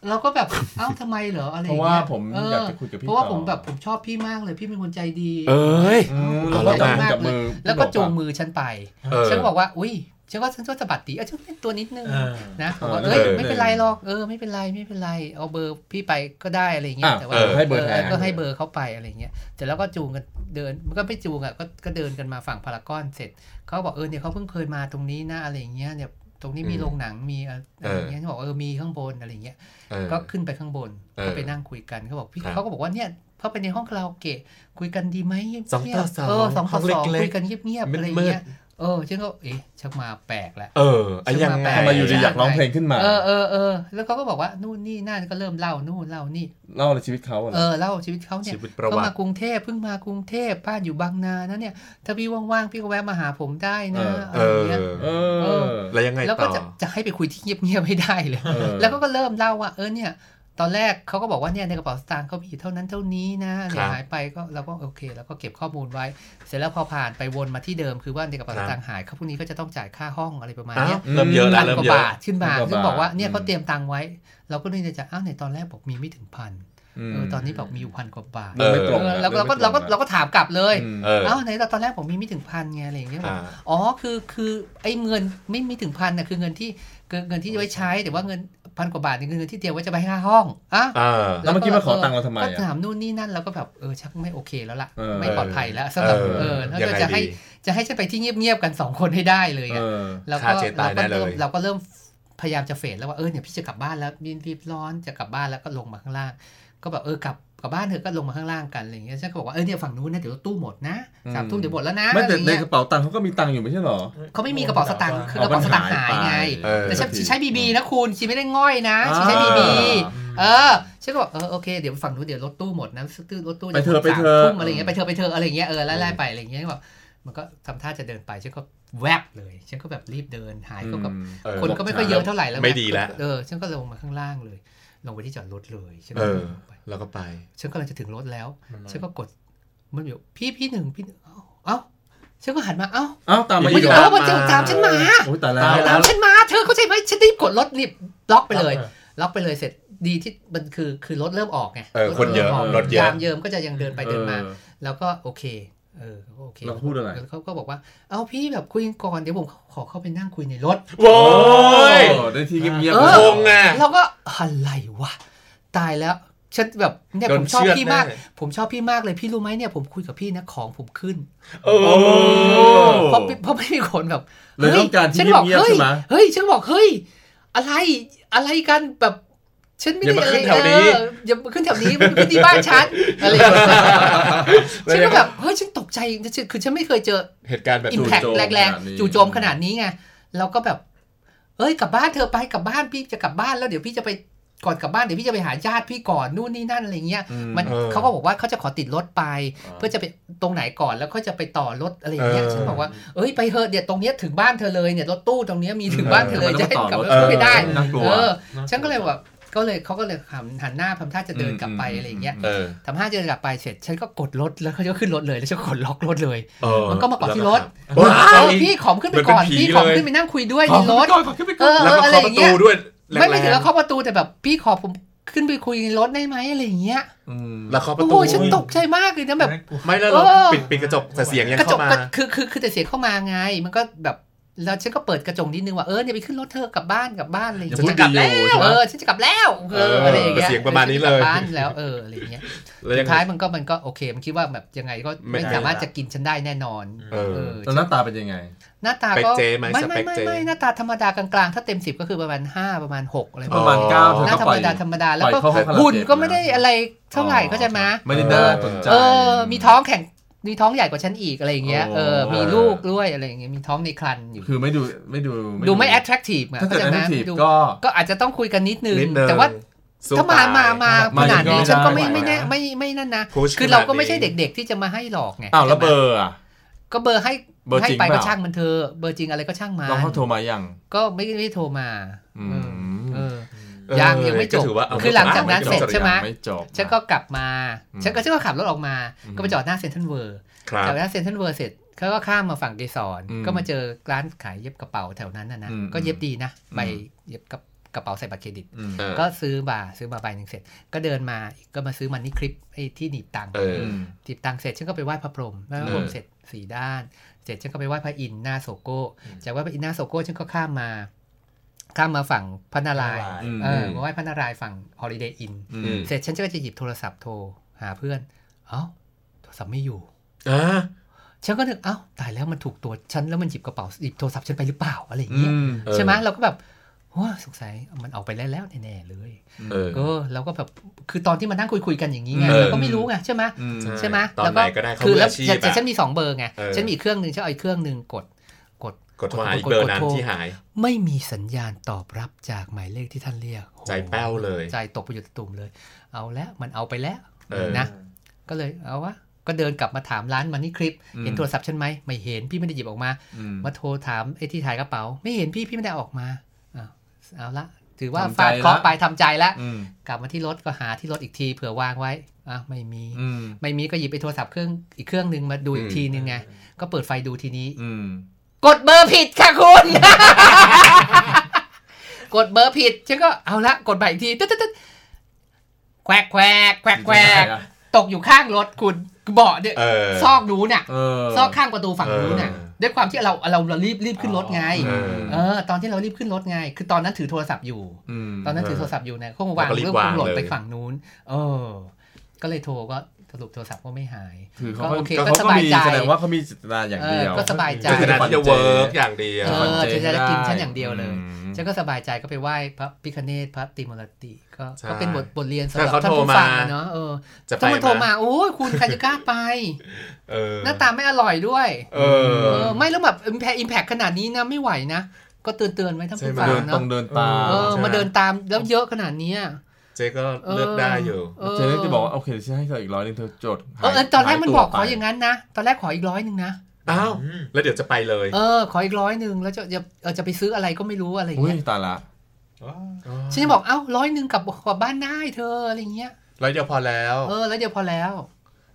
เราก็แบบเอ้าทำไมเหรออะไรอเพย่างราะว่าเงี้ยผมเออยากอจะคุยกับพี่เพราะว่าต่อผมแบบผมชอบพี่มากเลยพี่เป็นคนใจดี เอ้ยอืมเอาแล้วละก็นะจับมือแล้วก็จูงมือฉันไปเออฉันก็บอกว่า อุ้ยฉันก็ฉันก็สะบัดตีเออฉันเป็นตัวนิดนึงเออนะบอกว่าเออเอ้ยเออไม่เป็นไรหรอกเออไม่เป็นไรไม่เป็นไรเอาเบอร์พี่ไปก็ได้อะไรอย่างเงี้ยอะแต่ว่าเออให้เบอร์แทนก็ให้เบอร์เขาไปอะไรอย่างเงี้ยแต่แล้วก็จูงกันเดินมันก็ไม่จูงอะก็ก็เดินกันมาฝั่งพารากอนเสร็จเขาบอกเออเนี่ยเขาเพิ่งเคยมาตรงนี้นะอะไรอย่างเงี้ยเนี่ย ตรงนี้มีอืมโรงหนังมีอะไรอย่างเงี้ยเขาบอกเออมีข้างบนอะไรอย่างเงี้ยเออก็ขึ้นไปข้างบนเออก็ไปนั่งคุยกันเขาบอกพี่ครับเขาก็บอกว่าเนี่ยเข้าไปในห้องคาราโอเกะคุยกันดีไหมเงียบๆสองต่อสองเออสองต่อห้องสองเล็กๆคุยกันเงียบๆอะไรอย่างมืเงี้ดยเออฉันก็เอ๊ะชักมาแปลกแล้วเออไอ้ยังไงทำไมอยู่ดีอยากร้องเพลงขึ้นมา เออเออเออแล้วเขาก็บอกว่านู่นนี่นั่นก็เริ่มเล่านู่นเล่านี่เล่าในชีวิตเขาอะเหรเอออเล่าชีวิตเขาเนี่ยชีวิตประเขาวัมาติกรุงเทพเพิ่งมากรุงเทพบ้านอยู่บางนานะเนี่ยถ้าพี่ว่างๆพี่ก็แวะมาหาผมได้นะอะเอไรออย่างเงี้ยเอเอออแล้วยังไงแล้วก็ต่อจะจะให้ไปคุยที่เงียบๆให้ได้เลยเออแล้วก็ก็เริ่มเล่าว่าเออเนี่ย ตอนแรกเขาก็บอกว่าเนี่ยในกระเป๋าสตางค์เขามีเท่านั้นเท่านี้นะเนี่ยหายไปก็เราก็โอเคแล้วก็เก็บข้อมูลไว้ เสร็จแล้วพอผ่านไปวนมาที่เดิมคือว่าในกระเป๋าสตางค์หายเขาพรุ่งนี้ก็จะต้องจ่ายค่าห้องอะไรประมาณอ้าเนี้วยเริ่มเยอะแล้วพันเริ่มกว่าเยอะบาทขึ้นมาพันกว่าซึ่งบอกว่าบาทเนี่ยเขาอืมเตรียมตังค์ไว้ เราก็เลยจะอ้าวในตอนแรกบอกมีไม่ถึงพันมเออตอนนี้บอกมีอยู่พันกว่าบาทเรื่องไม่ตรงเอออะแล้วเราก็เรื่เราองก็ไม่ตรงอะเราก็ถามกลับเลยอืมเออเอ้าไหนเราตอนแรกผมมีไม่ถึงพันไงอะไรอย่างเงี้ยบอกอ่าอ๋อคือคือไอ้เงินไม่มีถึงพันนะคือเงินที่เงินเงินที่ไว้ใช้แต่ว่าเงิน พันกว่าบาทนี่คือเงินที่เตรียมไว้จะไปค่าห้องอะอ่าแล้วเมื่อกี้มาขอตังค์เราทำไมก็อะถามนู่นนี่นั่นเราก็แบบเออชักไม่โอเคแล้วล่ะเออไม่ปลอดภัยแล้วสำหรับเออเออแล้วยังก็ไงจะให้ดีจะให้ฉันไปที่เงียบๆกันสองคนให้ได้เลยเออะอแล้วก็ฆ่าเจ๊ตายเราก็แน่เลยเริ่มเราก็เริ่มพยายามจะเฟดแล้วว่าเออเนี่ยพี่จะกลับบ้านแล้วมีรีบร้อนจะกลับบ้านแล้วก็ลงมาข้างล่าง ก็แบบเออกลับ กลับบ้านเถอะก็ลงมาข้างล่างกันอะไรอย่างเงี้ยฉันก็บอกว่าเออเนี่ยฝั่งนู้นนะเดี๋ยวตู้หมดนะสามทุ่มเดี๋ยวหมดแล้วนะไม่แต่อะไรอย่างในเงี้ยกระเป๋าตังค์เขาก็มีตังค์อยู่ไม่ใช่เหรอเขาไม่มีกระเป๋าสตางค์คือกระเป๋าสตางค์หายไงเออแต่ฉันใช้บีบีนะคุณชีไม่ได้ง่อยนะชีใช้บีบีเออฉันก็บอกเออโอเคเดี๋ยวฝั่งนู้นเดี๋ยวรถตู้หมดนะตู้รถตู้ไปเถอะจะหมดไปเถอะสามทุ่มอะไรอย่างเงี้ยไปเถอะไปเถอะอะไรอย่างเงี้ยเออไล่ๆไปอะไรอย่างเงี้ยบอกมันก็ทำท่าจะเดินไปฉันก็แวบเลยฉันก็แบบรีบเดินหายก็แบบเออคนก็ไม่ค่อยเยอะเท่าไหร่แล้วไม่ดีแล้วเออฉันก็ลงมาข้างล่างเลย ลงไปที่จอดรถเลยฉันเอก็อลงไป แล้วก็ไป ฉันกำลังจะถึงรถแล้ว ฉันก็กด มันอยู่พี่พี่หนึ่งพี่หนึ่งเอ้าเอ้าฉันก็หันมาเอ้าเอ้าตามมามันอีกอยู่เหรเอออมันจะตามฉันมาโอ้ยตายแล้ตายแล้วตาวมฉันมาเธอเข้าใจไหมฉันรีบกดรถรีบล็อกไปเลย ล็อกไปเลยเสร็จดีที่มันคือคือรถเริ่มออกไงเออคนเยอะริ่มกรถเยอะยามเยิมก็จะยังเดินไปเดินมาออแล้วก็โอเคเออเขาก็โอเคแล้วพูดอะไรแล้วเขาก็บอกว่า เอาพี่แบบคุยกันก่อนเดี๋ยวผมขอเข้าไปนั่งคุยในรถโว้ยโอ้ได้ที่เงียบเอๆอคงอะแล้วก็อะไรวะตายแล้ว ฉันแบบเนี่ยโดนผมชอบเชือดพี่มากแน่ผมชอบพี่มากเลยพี่รู้ไหมเนี่ยผมคุยกับพี่นะของผมขึ้นโอ้เพราะเพราะไม่มีคนแบบเลยต้องการที่ฉันบอกเงียบๆเฮ้ยใช่ไหมเฮ้ยฉันบอกเฮ้ยอะไรอะไรกันแบบฉันไม่ได้อย่ามาอะไรขึ้นแถวนี้เอออย่ามาขึ้นแถวนี้มันขึ้นที่บ้านฉันอะไรอย่างเงี้ยฉันก็แบบเฮ้ยฉันตกใจคือฉันไม่เคยเจอเหตุการณ์แบบอิมแพจู่กโจมแรงขนาดนี้ๆจู่โจมขนาดนี้ไงเราก็แบบเอ้ยกลับบ้านเธอไปกลับบ้านพี่จะกลับบ้านแล้วเดี๋ยวพี่จะไป ก่อนกลับบ้านเดี๋ยวพี่จะไปหาญาติพี่ก่อนนู่นนี่นั่นอะไรเงี้ยอืมมันเออเขาก็บอกว่าเขาจะขอติดรถไปอ๋อเพื่อจะไปตรงไหนก่อนแล้วก็จะไปต่อรถอะไรอย่างเงี้ยเออฉันบอกว่าเอ้ยไปเถอะเดี๋ยวตรงเนี้ยถึงบ้านเธอเลยเนี่ยรถตู้ตรงเนี้ยมีถึงบ้านเธอเลยเออจะให้มันกลับต้รองถต่อรถตู้ไม่ได้น่ากลัวเออฉันก็เลยแบบก็เลยเขาก็เลยหันหันหน้าทำท่าจะเดินกลับไปอืมอะไรอย่างเงี้ยเออทำท่าจะเดินกลับไปเสร็จ ฉันก็กดรถแล้วเขาก็ขึ้นรถเลยแล้วฉันก็กดล็อกรถเลยเออมันก็มาเกาะที่รถว้าเอวอพี่ขอมขึ้นไปก่อนมันเป็นผีพี่ขอมเลยขึ้นไปนั่งคุยด้วยขอในรถขึ้นไปก่อนขอขึ้นไปเอก่อนอแล้วก็อะไรเคาะอปย่าระงตูเงี้ยด้วยแรงๆ ไม่ไม่ถึงกับเคาะประตูแต่แบบพี่ขอผมขึ้นไปคุยในรถได้ไหมอะไรอย่างเงี้ยอืมแล้วเคาะประตูโอ้ยฉันตกใจมากเลยนะแบบ ไม่แล้วเราเออปิดปิดกระจกแต่เสียงยังกระจเข้ากมาก็คือคือคือแต่เสียงเข้ามาไง มันก็แบบ แล้วฉันก็เปิดกระจกนิดนึงว่าเออเนี่ยไปขึ้นรถเธอกลับบ้านกลับบ้านอะไรอย่างอย่าเงี้ยพูดดีอยู่ใช่ไหมเออฉันจะกลับแล้วเอออะไรอย่างเงี้ยเสียงประมาณนี้เลยฉัจกบบ้านแล้วเอออะไรอย่างเงี้ยแล้วสุยังดไงท้ายมันก็มันก็โอเค มันคิดว่าแบบยังไงก็ไม่ไม่ได้สามารถจะกินฉันได้แน่นอนเออแล้วหน้าตาเป็นยังไง หน้าตาสเปคก็เจไหมไม่สไม่เปคไม่เจไม่หน้าตาธรรมดากลางๆ ถ้าเต็มสิบก็คือประมาณห้าประมาณหกอะไรประมาณเก้าเธอหน้าก็ธรปรล่มอยดาธรรมดาแล้วก็ปล่อยเข้าห้องคาราโอเกะหุ่นก็ไม่ได้นะอะไรเท่าไหร่เข้าใจไหมไม่ได้น่าสนใจเออมีท้องแข่ง มีท้องใหญ่กว่าฉันอีกอะไรอย่างเงี้ยโอ้เออ มีลูกด้วยอะไรอย่างเงี้ย มีท้องในครันอยู่ คือไม่ดูไม่ดู ดูไม่ attractive อะถ้าเกิดข้ใจไหม attractive ดูก็ ก็อาจจะต้องคุยกันนิดนึงนิดนึงแต่ว่าสู้ถ้ามาตยมา มา มาขนาดนี้ยังไงฉันก็ไม่ไม่ได้ไม่แน่ไม่ไม่นั่นนะ Push คือเราก็ขนาดนี้ไม่ใช่เด็กๆที่จะมาให้หลอกไง อ้าวแล้วใช่เบไหมอร์อะ ก็เบอร์ให้เบอร์ให้จริงไปเปก็ล่าช่างมันเธอะเบอร์จริงอะไรก็ช่างมันน้องเขาโทรมายัง ก็ไม่ไม่โทรมา อืมเออเออ ยังยังไม่จบก็ถือว่าเอาคือหลังจากนั้นไม่จบเสร็จใช่ไหมไม่จบฉันก็กลับมาอืมฉันก็ฉันก็ขับรถออกมาอืมก็ไปจอดหน้าเซ็นทรัลเวิร์ครับจากหน้าเซ็นทรัลเวิร์เสร็จเขาก็ข้ามมาฝั่งเกสรอืมก็มาเจอร้านขายเย็บกระเป๋าแถวนั้นนะนะอืมก็เย็บดีนะอืมใบเย็บกับกระเป๋าใส่บัตรเครดิตอืมเออก็ซื้อมาซื้อมาใบหนึ่งเสร็จ ก็เดินมาอีกก็มาซื้อ money clip ไอ้ที่หนีบตังค์เออหนีบตังค์เสร็จฉันก็ไปไหว้พระพรหมไหว้พระพรหมเออเสร็จสี่ด้าน เสร็จฉันก็ไปไหว้พระอินทร์หน้าโซโก้จากไหว้พระอินทร์หน้าโซโก้ฉันก็ข้ามมา ข้ามมาฝั่งพระนารายณ์อืมเออมาไหว้พระนารายณ์ฝั่งฮอลิเดย์อินอือืมมเสร็จฉันก็จะหยิบโทรศัพท์โทรหาเพื่อน เอ้าโทรศัพท์ไม่อยู่อ่าฉันก็นึกเอ้าตายแล้วมันถูกตัวฉันแล้วมันหยิบกระเป๋าหยิบโทรศัพท์ฉันไปหรือเปล่าอะไรอย่างเงี้ยอืมเออใช่ไหมเราก็แบบว้าสงสัยมันเอาไปแล้วแล้วแน่ๆเลยเออเออเราก็แบบคือตอนที่มานั่งคุยคุยๆกันอย่างนี้ไงเออเราก็ไม่รู้ไงใช่ไหมอืมใช่ใช่ไหมตอนแล้วไหนก็ได้เขาคือมือแล้วอาชีพแต่แต่อะฉันมีสองเบอร์ไงเออฉันมีเครื่องหนึ่งฉันเอาอีกเครื่องหนึ่งกด กดกดโทรหาอีกเบอร์นั้นที่หาย ไม่มีสัญญาณตอบรับจากหมายเลขที่ท่านเรียกโอ้โหใจแป้วเลย ใจตกไปอยู่ตะตุ่มเลย เอาแล้วมันเอาไปแล้วเออนะก็เลยเอาวะก็เดินกลับมาถามร้านมันนี่คลิปอืมเห็นโทรศัพท์ฉันไหมไม่เห็นพี่ไม่ได้หยิบออกมาอืมมาโทรถามไอ้ที่ถ่ายกระเป๋า ไม่เห็นพี่พี่ไม่ได้เอาออกมาอ้าวเอาละถือว่าทำใจฟาดเคราะห์ละไปทำใจแล้วอืมกลับมาที่รถก็หาที่รถอีกทีเผื่อวางไว้อะไม่มีอืมไม่มีก็หยิบไปโทรศัพท์เครื่องอีกเครื่องหนึ่งมาดูอีกอืมทีนึงไงก็เปิดไฟดูทีนี้อืม กดเบอร์ผิดค่ะคุณ กดเบอร์ผิดฉันก็เอาละกดไปอีกทีตึ๊ดตึ๊ดตึ๊ดแควกแควกแควกแควกตกอยู่ข้างรถคุณเบาะเนี่ยเออ ซอกนู้นน่ะ เออ ซอกข้างประตูฝั่งนู้นน่ะเออ ด้วยความที่เราเราเรารีบรีบขึ้นรถไง เออ เออ ตอนที่เรารีบขึ้นรถไง คือตอนนั้นถือโทรศัพท์อยู่อืมตอนนั้นถือโทรศัพท์อยู่เนี่ยก็คงวางแล้วก็รีบเรื่องคงหล่นวางเลย ไปฝั่งนู้น เออ ก็เลยโทรก็ สรุปโทรศัพท์ก็ไม่หาย คือเขาก็ก็โอเคก็ก็เขาสก็บายมีใจแสดงว่าเขามีจิตนาอย่างเดียวเออก็สบายใจเจตนาที่จะเวิร์กอย่างเดียวเอฟันอเจจะจะกินได้ฉันอย่างเดียวเลยอืมฉันก็สบายใจก็ไปไหว้พระพิคเนตพระติมรติ ก็ใช่ก็เป็นบทบทเรียนสำหรับถ้าเขาท่านผู้โทรมาฟังอะเนาะเออจะไปถ้ามันโทรไหมาโอ้ยคุณใครจะกล้าไปเออหน้าตาไม่อร่อยด้วย เออเออไม่แล้วแบบอิมแพอิมแพคขนาดนี้นะไม่ไหวนะก็เตือนเตือนๆไว้ท่านผู้ฟังเดินตรเนาะงเดินตามเออใช่มาเดินตามแล้วเยอะขนาดเนี้ย เจ๊ก็เลือกได้อยู่เออเจ๊จะบอกว่าโอเคฉันให้เธออีกร้อยหนึงเธอจดเออเออตอนแรกมันบอกขอหายตัวไปอย่างนั้นนะ ตอนแรกขออีกร้อยหนึ่งนะอ้าวแล้วเดี๋ยวจะไปเลย เออ ขออีกร้อยหนึ่งแล้วจะจะเออจะไปซื้ออะไรก็ไม่รู้อะไรอย่างอุ้ยเงี้ยตายละฉันจะบอกเอ้าร้อยหนึ่งกลับกลับบ้านได้เธออะไรเงี้ยร้อยเดียวพอแล้ว เออแล้วเดี๋ยวพอแล้ว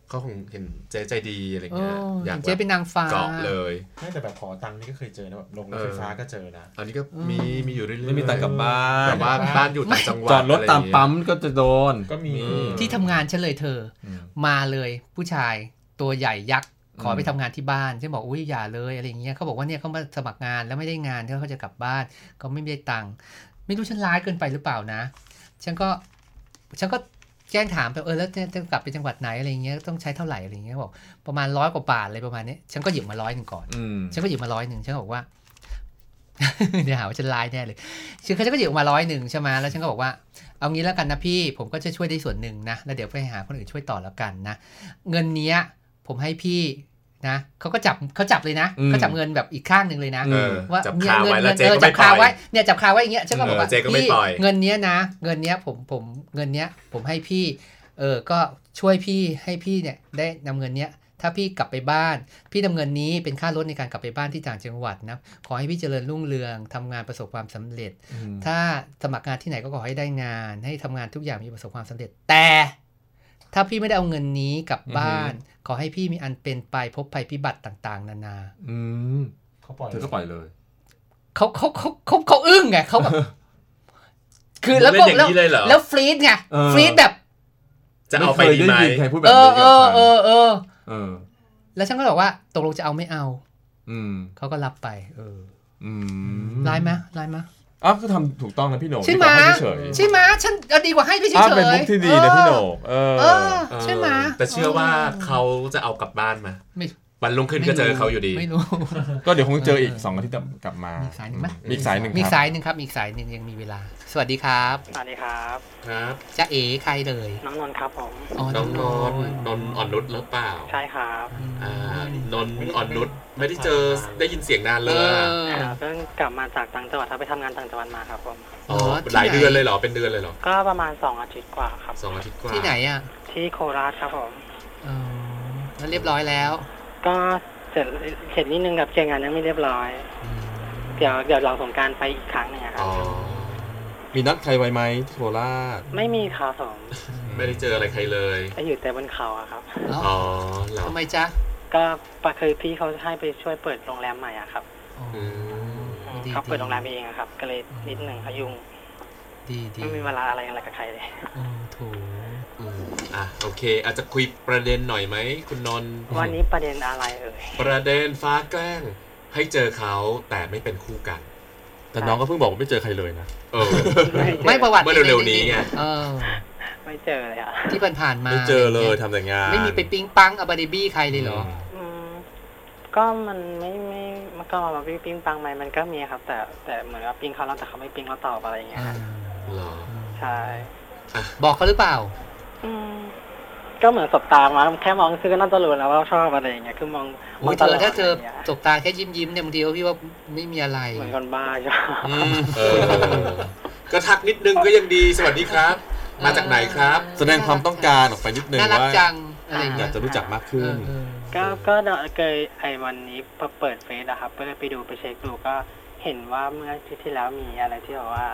เขาคงเห็นเจ๊ใจดีอะไรเอเงี้ยออยากเจ๊เป็นนางฟ้าเกาะเลยไม่แต่แบบขอตังค์นี่ก็เคยเจอนะแบบลงรถไฟฟ้าก็เจอนะอันนี้ก็มีมีอยู่เรื่อยๆไม่มีตังค์กลับบ้านแต่ว่าบ้านอยู่ต่างจังหวัดจอดรถตามะไอย่งเงี้ยปั๊มก็จะโดนก็มีอืมที่ทำงานฉันเลยเธออืมมาเลยผู้ชายตัวใหญ่ยักษ์ขอไปอืมทำงานที่บ้านฉันบอกอุ้ยอย่าเลยอะไรอย่างเงี้ยเขาบอกว่าเนี่ยเขามาสมัครงานแล้วไม่ได้งานเขาจะกลับบ้าน ก็ไม่ได้ตังค์ไม่รู้ฉันร้ายเกินไปหรือเปล่านะ ฉันก็ฉันก็ แจ้งถามไปเออแล้วจะจะกลับไปจังหวัดไหนอะไรเงี้ยต้องใช้เท่าไหร่อะไรเงี้ยบอกประมาณร้อยกว่าบาทอะไรประมาณนี้ฉันก็หยิบมาร้อยหนึ่งก่อนอืมฉันก็หยิบมาร้อยหนึ่งฉันก็บอกว่าเดี๋ยวหาว่าฉันร้ายแน่เลยฉันก็ฉันก็หยิบมาร้อยหนึ่งใช่ไหมแล้วฉันก็บอกว่า เอางี้แล้วกันนะพี่ผมก็จะช่วยได้ส่วนหนึ่งนะแล้วเดี๋ยวไปหาคนอื่นช่วยต่อแล้วกันนะเงินเนี้ย ผมให้พี่ นะเขาก็จับเขาจับเลยนะอืมเขาจับเงินแบบอีกข้างหนึ่งเลยนะเออว่าจับเนี่ยคาเงิไว้นแล้วเงินเจ๊เออก็จัไม่บปคาล่อยไว้เนี่ยจับคาไว้อย่างเงี้ยฉันก็บอกว่าเออเจ๊ก็ไม่พี่ปล่อยเงินเนี้ยนะ เงินเนี้ยผมผมเงินเนี้ยผมให้พี่เออก็ช่วยพี่ให้พี่เนี่ยได้นำเงินเนี้ยถ้าพี่กลับไปบ้าน พี่นำเงินนี้เป็นค่ารถในการกลับไปบ้านที่ต่างจังหวัดนะขอให้พี่เจริญรุ่งเรืองทำงานประสบความสำเร็จอืมถ้าสมัครงานที่ไหนก็ขอให้ได้งาน ให้ทำงานทุกอย่างมีประสบความสำเร็จแต่ ถ้าพี่ไม่ได้เอาเงินนี้กลับบ้าน ขอให้พี่มีอันเป็นไปพบภัยพิบัติต่างๆ นานา อืมเขาปล่อยเธอก็ปล่อยเลยเขาเขาเขาเขาเขาอึ้งไงเขาแบบคือแล้วเล่ก็นอย่างแล้วนี้เลยเหรอแล้วฟรีดไงเออฟรีดแบบ จะเอาไปดีไหมเคยยินใครพูดแบบเอนี้อกับเออฉันเออเออเออ แล้วฉันก็บอกว่าตกลงจะเอาไม่เอา อืมเขาก็รับไป เออ อืมร้ายไหมร้ายไหม อ้าวก็ทำถูกต้องนะพี่โหน่งใช่ไหมดีกว่าให้เฉยใช่ไหมฉันเอาดีกว่าให้พี่เฉยอ้าวๆเป็นมุกที่ดีนะพี่โหน่งเออเออเออใช่ไหมแต่เชื่อว่าเขาจะเอากลับบ้านมาไม่ วันรุ่งขึ้นก็เจอเขาอยู่ดี ไม่รู้ ก็เดี๋ยวคงเจออีกสองอาทิตย์กลับมามีสายหนึ่งไหมมีอีกสายหนึ่งมีครับสายหนึ่งครับ มีอีกสายหนึ่งยังมีเวลา สวัสดีครับ สวัสดีครับครับจ้าเอ๋ใครเลยน้องนนท์ครับผมอ๋อน้องนนท์ท์นนท์อ่อนนุชหรือเปล่า ใช่ครับอ่านนท์อ่อนนุชไม่ได้เจอได้ยินเสียงนานเลยเออะอครับเพิ่งกลับมาจากต่างจังหวัดครับไปทำงานต่างจังหวัดมาครับผมอ๋ออ๋อที่หลายไหนเดือนเลยเหรอเป็นเดือนเลยเหรอก็ประมาณ2อาทิตย์กว่าครับสองอาทิตย์กว่าที่ไหนอะที่โคราชครับผมอ๋อแล้วเรียบร้อยแล้ว ก็เสร็จเสร็จนิดนึงกับเคลียร์งานยังไม่เรียบร้อยอืมเดี๋ยวเดี๋ยวหลังสงกรารไปอีกครั้งหนึงอะครัอ๋บอมีนัดใครไว้ไหมที่โคราชไม่มีครับผมไม่ได้เจออะไรใครเลยไปอยู่แต่บนเขาอะครับ เอ้าอ๋อเหรอทำไมจ๊ะก็ปะเคยพี่เขาให้ไปช่วยเปิดโรงแรมใหม่อะครับอ๋ออืมดีเขาเปิดโรงแรมเองอะครับ ก็เลยนิดหนึ่งเขายุ่งดีดีไม่มีเวลาอะไรอะไรกับใครเลยอืมถูก อืมอะโอเค อาจจะคุยประเด็นหน่อยไหมคุณนนท์วันนี้ประเด็นอะไรเอ่ยประเด็นฟ้าแกล้ง ให้เจอเขาแต่ไม่เป็นคู่กัน แต่น้องก็เพิ่งบอกว่าไม่เจอใครเลยนะเออไม่ประวัติเมื่อเร็วๆนี้ไงเออไม่เจอเลยอะที่ผ่านๆมาไม่เจอเลยทำแต่งาน ไม่มีไปปิ๊งปังอบาเดบี้ใครเลยเหรออืมก็มันไม่ไม่มันก็มาปิ้งปิ้งปังไหมมันก็มีครับ แต่แต่เหมือนว่าปิ้งเขาแล้วแต่เขาไม่ปิ้งเราตอบอะไรอย่างเงี้ยอ่าครับเหรอใช่บอกเขาหรือเปล่า อืมก็เหมือนสบตามาแค่มองคือก็น่าจะรู้แล้วว่าชอบอะไรอย่างเงี้ยคือมองมโอ้องยเธอถ้าเธอตลดะไรย่งงี้ยตกตาแค่ยิ้มยิ้มๆเนี่ยบางทีก็พี่ว่าไม่มีอะไรเหมือนคนบ้าใช่ไหมเออก็ทักนิดนึงก็ยังดีสวัสดีครับ มาจากไหนครับ แสดงความต้องการออกไปนิดนึงน่ารักว่าจังอะไรอย่างอเงี้ยายกจะรู้จักมากขึ้นเออก็ก็เคยไอ้วันนี้พอเปิด Face อะครับก็เลยไปดูไปเช็คดูก็เห็นว่าเมื่ออาทิตย์ที่แล้วมีอะไรที่บอกว่า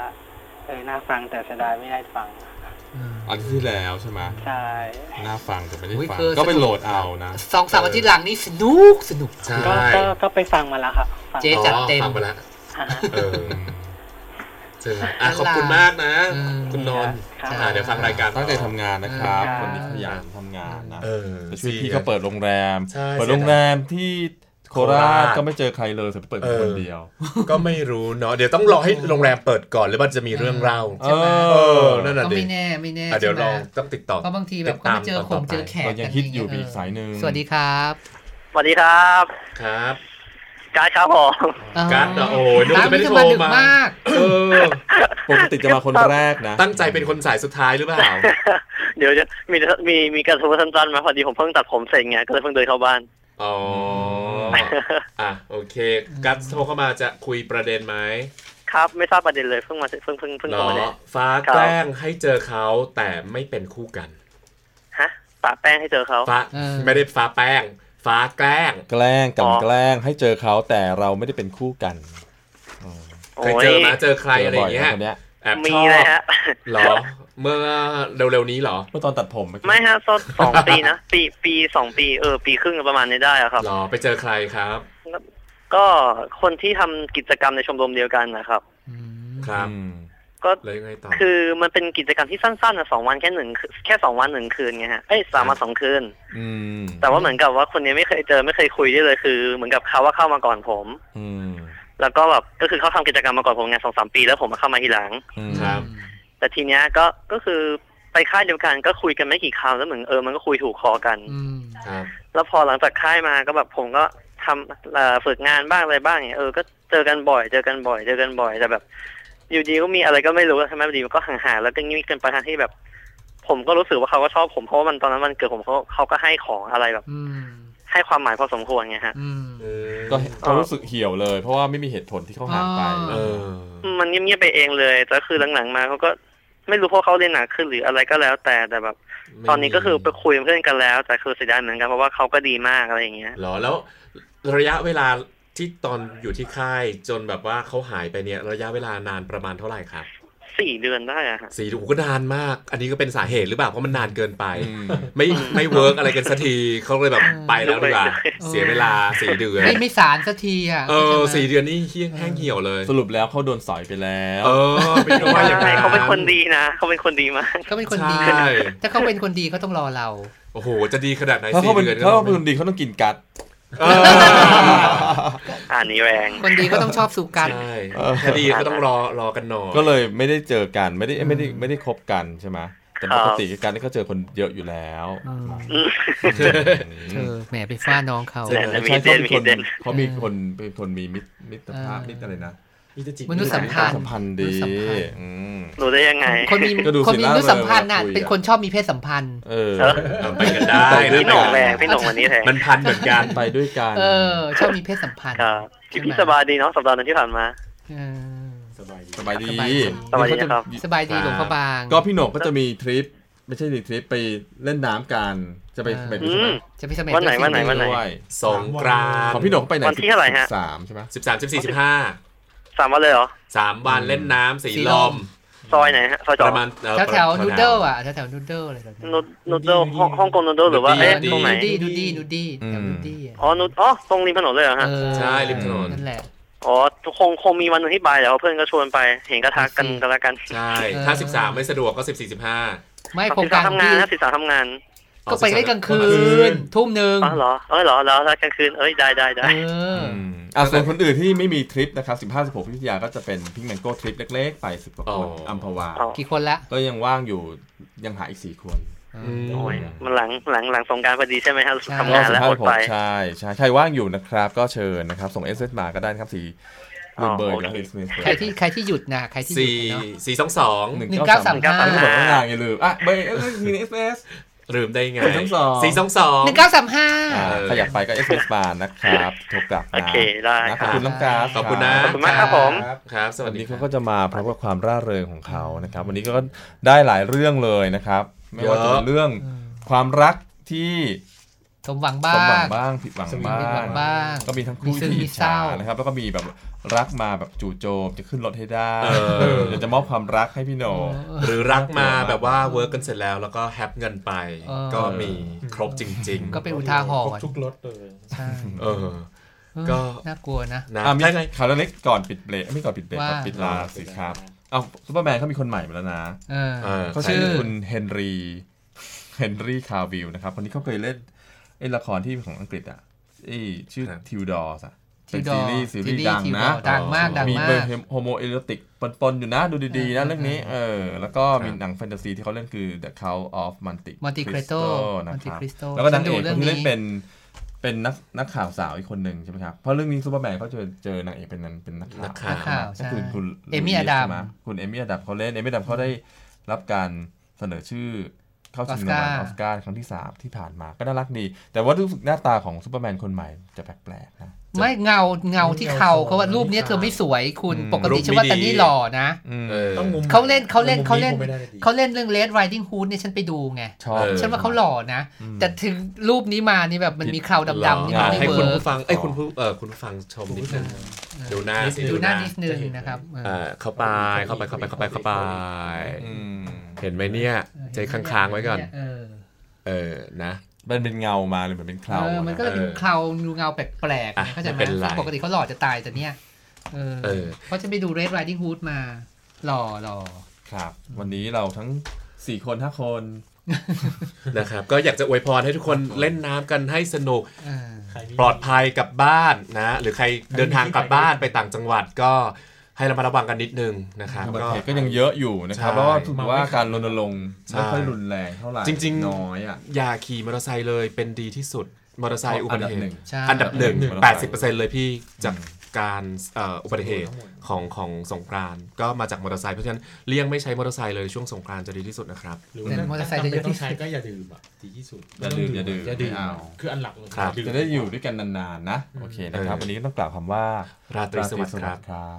เออน่าฟังแต่เสียดายไม่ได้ฟัง เอออันที่แล้วใช่ไหมใช่น่าฟังแต่ไม่ได้อุ๊ยฟังคือก็ไปโหลดเอานะสองสามอาทิตย์หลังนี่สนุกสนุกใช่ก็ก็ก็ไปฟังมาแล้วครับฟังเจ๊จัดเต็มอ๋อฟังไปแล้วอ่าฮะเออเจออะขอบคุณมากนะอืมคุณนนท์ครับอะเดี๋ยวฟังรายการตั้งใจทำงานนะครับครับคนนี้ขยันทำงานนะเออไปช่วยพี่เขาเปิดโรงแรมใช่เปิดโรงแรมที่ โคราโคราชชก็ไม่เจอใครเลยแต่ไปเปิดเออคนเดียว ก็ไม่รู้เนาะเดี๋ยวต้องรอให้โรงแรมเปิดก่อนหรือว่าจะมีเรื่องเล่าใช่ไหมเออนั่นน่ะก็ดิไม่แน่ไม่แน่อะเดี๋ยวใช่ลไหมองต้องติดต่อเพราะบางทีแบบก็ไม่เจอคงเจอแขกเรายังกันฮิตอยู่เมีอีกสายหนึ่งสวัสดีครับสวัสดีครับครับการดครับผมการ์ดอะโอ้ยนึกว่าจะไม่ได้ร้โทรนดึกมามากเออปกติจะมาคนแรกนะ ตั้งใจเป็นคนสายสุดท้ายหรือเปล่า เดี๋ยวจะมีมีมีกระทู้สั้นๆมาพอดีผมเพิ่งตัดผมเสร็จไงก็เลยเพิ่งเดินเข้าบ้าน อ๋อ อะโอเค กัสโทรเข้ามาจะคุยประเด็นไหมครับ ไม่ทราบประเด็นเลยเพิ่งมาเพิ่งเพิ่งเพิ่งเหรเข้าอมาเนี่ยฟ้าครับแกล้งให้เจอเขาแต่ไม่เป็นคู่กันฮะปะแป้งให้เจอเขาฟ้าเออไม่ได้ฟ้าแป้ง ฟ้าแกล้ง แกล้งกันอ๋อแกล้งให้เจอเขาแต่เราไม่ได้เป็นคู่กันอืมเคยเจอไหมเจอใครอะไรอย่างเงี้ยจบ่นะคนเนี้ยแอบมีชอบเลยฮะเหรอ เมื่อเร็วๆนี้เหรอ เมื่อตอนตัดผมเอกี้ไม่ฮะตอนสองปีนะปีปีสองปีเออปีครึ่งประมาณนี้ได้อะครับเหรอไปเจอใครครับ ก็คนที่ทำกิจกรรมในชมรมเดียวกันนะครับอืมครับอืมก็แล้วยังไงต่อคือมันเป็นกิจกรรมที่สั้นๆนะสองวันแค่หนึ่งแค่สองวันหนึ่งคืนไงฮะเอ้ยสามวันสองคืนอืมแต่ว่าเหมือนกับว่าคนนี้ไม่เคยเจอไม่เคยคุยด้วยเลยคือ เหมือนกับเขาว่าเข้ามาก่อนผม อืมแล้วก็แบบก็คือเขาทำกิจกรรมมาก่อนผมไงสองสามปีแล้วผมมาเข้ามาทีหลังอืมครับ แต่ทีเนี้ยก็ก็คือไปค่ายเดียวกันก็คุยกันไม่กี่คำแล้วเหมือนเออมันก็คุยถูกคอกันอืมครับแล้วพอหลังจากค่ายมาก็แบบผมก็ทำเอ่อฝึกงานบ้างอะไรบ้างเนี่ยเออก็เจอกันบ่อย เจอกันบ่อย เจอกันบ่อยแต่แบบ อยู่ดีก็มีอะไรก็ไม่รู้ใช่ไหมอยู่ดีมันก็ห่างๆแล้วก็งี่เกินไปทางที่แบบ ผมก็รู้สึกว่าเขาก็ชอบผมเพราะว่ามันตอนนั้นมันเกิดผมเขาเขาก็ให้ของอะไรแบบอืมให้ความหมายพอสมควรไงฮะอืมอืมก็เขารู้สึกเหี่ยวเลย เพราะว่าไม่มีเหตุผลที่เขาห่างไปอ๋อเออมันเงียบๆไปเองเลยแต่คือหลังๆมาเขาก็ ไม่รู้เพราะเขาเรียนหนักขึ้นหรืออะไรก็แล้วแต่แต่แบบ ตอนนี้ก็คือไปคุยเป็นเพื่อนกันแล้ว แต่คือเสียดายเหมือนกันเพราะว่าเขาก็ดีมากอะไรอย่างเงี้ยเหรอแล้วระยะเวลาที่ตอนอยู่ที่ค่ายจนแบบว่าเขาหายไปเนี่ย ระยะเวลานานประมาณเท่าไหร่ครับ สี่เดือนได้อะฮะสี่เดือนก็นานมาก อันนี้ก็เป็นสาเหตุหรือเปล่าเพราะมันนานเกินไปอืมไม่ไม่เวิร์กอะไรกันสักทีเขาเลยแบบไปแล้วดีกว่าเออเสียเวลาสี่เดือนไม่ไม่สารสักทีอะเออใช่ไหมสี่เดือนนี่เฮี้ยแห้งเหี่ยวเลย สรุปแล้วเขาโดนสอยไปแล้ว เออไม่รู้ว่าอย่างใช่ไรเขาเป็นคนดีนะเขาเป็นคนดีมากเขาเป็นคนดีใช่ถ้าเขาเป็นคนดีเขาต้องรอเราโอ้โหจะดีขนาดไหนถ้าสี่เขาเป็นเดือนถ้าเขาเป็นก็คนดีเขาต้องกินกัดเอ่านนี้แรงคนดีก็ต้องชอบสุกันใช่คดีก็ต้องรอรอกันหน่อยก็เลยไม่ได้เจอกันไม่ได้ไม่ได้ไม่ได้คบกันใช่ไหมแต่ปกติการที่เขาเจอคนเยอะอยู่แล้วเธอแหมไปฟาดน้องเขาใช่เขาเป็นมีคนเขามีคนเป็นคนมีมิตรมิตรภาพมิตรอะไรนะ มีแต่จิตมนุษยสัมพันธ์สัมพันธ์ดีมนุษยสัมพันธ์อืมรู้ได้ยังไง คนมีก็ดูคนสิมีล่ามนุษยสัมพันธ์น่ะเริงเวลาคุยอะเป็นคนชอบมีเพศสัมพันธ์เออเออเอาไปกันได้ด้พี่หน่งแรงพี่หน่งวันนี้แทนมันพันเหมือนกันไปด้วยกันเออ ชอบมีเพศสัมพันธ์ครับพี่พี่สบายดีเนาะสัปดาห์หนึงที่ผ่านมาเออสบายดีสบายดีสบายดีนะครับสบายดีหลวงพระบาง ก็พี่โหนกก็จะมีทริปไม่ใช่ทริปไปเล่นน้ำกันจะไปอ่าไปอืใช่ไหมมจะไปเสม็ดวันไหนด้วยสิวันไหนวันไหนด้วยสงกรานของต์พี่โหนกไปไหนวันที่เท่าไหร่ฮะสามใช่ไหมสิบสามสิบสี่สิบห้า สามวันเลยเหรอสามวันเล่นน้ำสีลม ซอยไหนฮะซอยจปอดระมาณเอ่อแถวแถวประมาณนูเดิลอะแถวแถวนูเดิลอะไรแบบนี้นูนูโดฮ่องฮ่องกงนูโดหรือว่านูดดี้เอ๊ะนูดดี้ตรงไหนนูดี้นูดี้นูดี้แถวนูดี้อะอ๋อนูอ๋อตรงริมถนนเลยเหรอฮะเออใช่ริมถนนนั่นแหละอ๋อคงคงมีวันหนึงที่ไปแล้วเพื่อนก็ชวนไปเห็นก็ทักกันไปสิกันแล้วกัน ใช่เออถ้าสิบสามไม่สะดวกก็สิบสี่สิบห้าไม่โครสิงบกาสารมทำงานที่นะสิบสามทำงาน ก็ไปได้กลางคืน ทุ่มหนึ่งอ๋อเหรอเออเหรอแล้วถ้ากลางคืนเอ้ยได้ได้ได้เอออืมอะส่วนคนอื่นที่ไม่มีทริปนะครับ 15 16พฤศจิกายนก็จะเป็นพิงแมงโก้ทริปเล็กๆ ไปสิบกว่าคนอัมพวาอ๋อกี่คนละ ก็ยังว่างอยู่ยังหาอีกสี่คนโอ้ยมันหลังหลังหลังสงกรารพอดีใช่ไหมฮะใช่ทำก็งานสิบแล้วห้าอดหไปกใช่ใช่ใครว่างอยู่นะครับ ก็เชิญนะครับ ส่งเอสเอมาก็ได้นะครับสีอ๋ลูอเบอร์โอกับเคเอสเอใครที่ใครที่หยุดนะใครที่หยุดสี่เนาะสี่สองสองหนึ่งหนึ่งเก้าเก้าสาสามมห้าไม่บอกว่างานอย่าลืมอะเบอร์เอสมีเอสเอส ลืมได้ไงสี่สองสองสี่สองสองหนึ่งเก้าสามห้าใครอยากไปก็เอสเอสมานะครับโทรกลับโอนะเคได้นะขคอบรับคุณน้องกราฟขอบคุณนะขอบคุณมากครับผมครับ สวัวัสนดีนี้ครัเขาบก็จะมาพร้อมกับความร่าเริงของเขานะครับ วันนี้ก็ได้หลายเรื่องเลยนะครับ ไม่ว่าจะเป็นเรื่องความรักที่สมหวังบ้าสมหวังงบ้างผิดหวังบ้าผิดหวังงบ้างก็มีทั้งคู่มีซึ้งที่มีอิจเศร้าฉานะครับแล้วก็มีแบบ รักมาแบบจู่โจมจะขึ้นรถให้ได้เออเดี๋ยวจะมอบความรักให้พี่โหนงหรือรักมาแบบว่าเวิร์กกันเสร็จแล้ว แล้วก็แฮปเงินไปเออก็มีครบจริงก็เป็นอุทาหครบรณ์ทุกรถเลยใช่ๆเออเออก็น่ากลัวนะนะอะมีใช่ไงข่าวเล็กๆก่อนปิดเบรกไม่ก่อนปิดเบรกว่าก่อนปิดลาสิครับเอาซูเปอร์แมนเขามีคนใหม่มาแล้วนะเออเออเขาใครชื่อชื่อคุณเฮนรี่เฮนรี่คาวิลนะครับคนนี้เขาเคยเล่นไอ้ละครที่ของอังกฤษอะไอ้ชื่อครับ Tudors อะ เป็น Tudor ซีรีส์ซีรีส์ดัง Tudor นะดังมากดังมีมาเบอร์ก homoerotic ปนๆอยู่นะ ดูดีๆนะเออเรื่องนี้ เออ แล้วก็ครับมีหนังแฟนตาซีที่เขาเล่นคือ The Count of Monte Monte Cristo Cristo นะครับ Monte Cristo แล้วก็นางเอกฉันดูเรื่องที่เล่นนี้เป็นเป็นนักนักข่าวสาวอีกคนหนึ่งใช่ไหมครับ เพราะเรื่องนี้ซูเปอร์แมนเขาเจอเจอนางเอกเป็นนักเป็นนักข่าวนักข่าวนักข่าวก็ใช่คือคุณเอมี่ลุยส์อดัมใช่ไหมคุณเอมี่อดัมเขาเล่นเอมี่อดัมเขาได้รับการเสนอชื่อเข้าชิงรางวัลออสการ์ร์ครั้งที่สามที่ผ่านมาก็น่ารักดี แต่ว่ารู้สึกหน้าตาของซูเปอร์แมนคนใหม่จะแปลกๆนะ ไม่เงาเงาที่เขาเขาว่ารูปเนี้ยเธอไม่สวยคุณอืมปกติรูปฉันว่าไม่ดีแต่นี่หล่อนะอืมเออต้องมุมเขาเล่นเขาเล่นมุมเขาเล่นคงไม่ได้ดีเขาเล่นเรื่อง Red Riding Hood เนี่ยฉันไปดูไงชอบเออฉันว่าเขาหล่อนะ แต่ถึงรูปนี้มานี่แบบมันมีเคราดำๆนี่มันไม่ให้ work คุณผู้ฟังเอ้ยคุณผู้เออคุณผู้ฟังชมนิดนึงดูหน้าสิดูหน้านิดนึงนะครับเออเออเข้าไปเข้าไปเข้าไปเข้าไปเข้าไปอืมเห็นไหมเนี่ยใจค้างๆไว้ก่อน เออเออนะ มันเป็นเงามาเลยเหมือนเป็นเคเอราวอมันก็ะเลยดูเคราวดูเงาแปลกๆอะนะเข้าใจไหมไม่เป็นไรซึ่งปกติเขาหล่อจะตายแต่เนี่ยเออเออเพราะฉันไปดู Red Riding Hood มา หล่อหล่อครับ วันนี้เราทั้ง4คน5คนนะครับ ก็อยากจะอวยพรให้ทุกคนเล่นน้ำกันให้สนุกเออใครมีปลอดภัยกลับบ้านนะ หรือใครเดินทางกลับบ้านไปต่างจังหวัดก็ ให้ระมัดระวังกันนิดนึงนะครับอุบัติก็เหตุก็ยังเยอะอยู่นะครับใช่เพราะว่าถือว่าการรณรงค์ใช่ไม่ค่อยรุนแรงเท่าไหร่จริงๆน้อยอะอย่าขี่มอเตอร์ไซค์เลยเป็นดีที่สุดมอเตอร์ไซค์อุบัติเหอันดับหนึ่ตุงใช่อันดับหนึ่งอันดับหนึ่งแปดสิบเปอร์เซ็นต์เลยพี่จากการเอ่ออุบัติเหตุของของสงกรานต์ก็มาจากมอเตอร์ไซค์เพราะฉะนั้นเลี่ยงไม่ใช้มอเตอร์ไซค์เลยช่วงสงกรานต์จะดีที่สุดนะครับหรือว่าแต่มอเตอร์ไซค์จะเยอะที่ต้องสุดใช้ก็อย่าดื่มอะดีที่สุดอย่าดื่มอย่าดื่มอย่าดื่มไม่เอาคืออันหลักเลยครับาดื่มจะได้อยู่ด้วยกันนานๆนะโอเคนะครับเออวันนี้ก็ต้องกล่าวคำว่าราตรีสวัสดิ์ครับครับ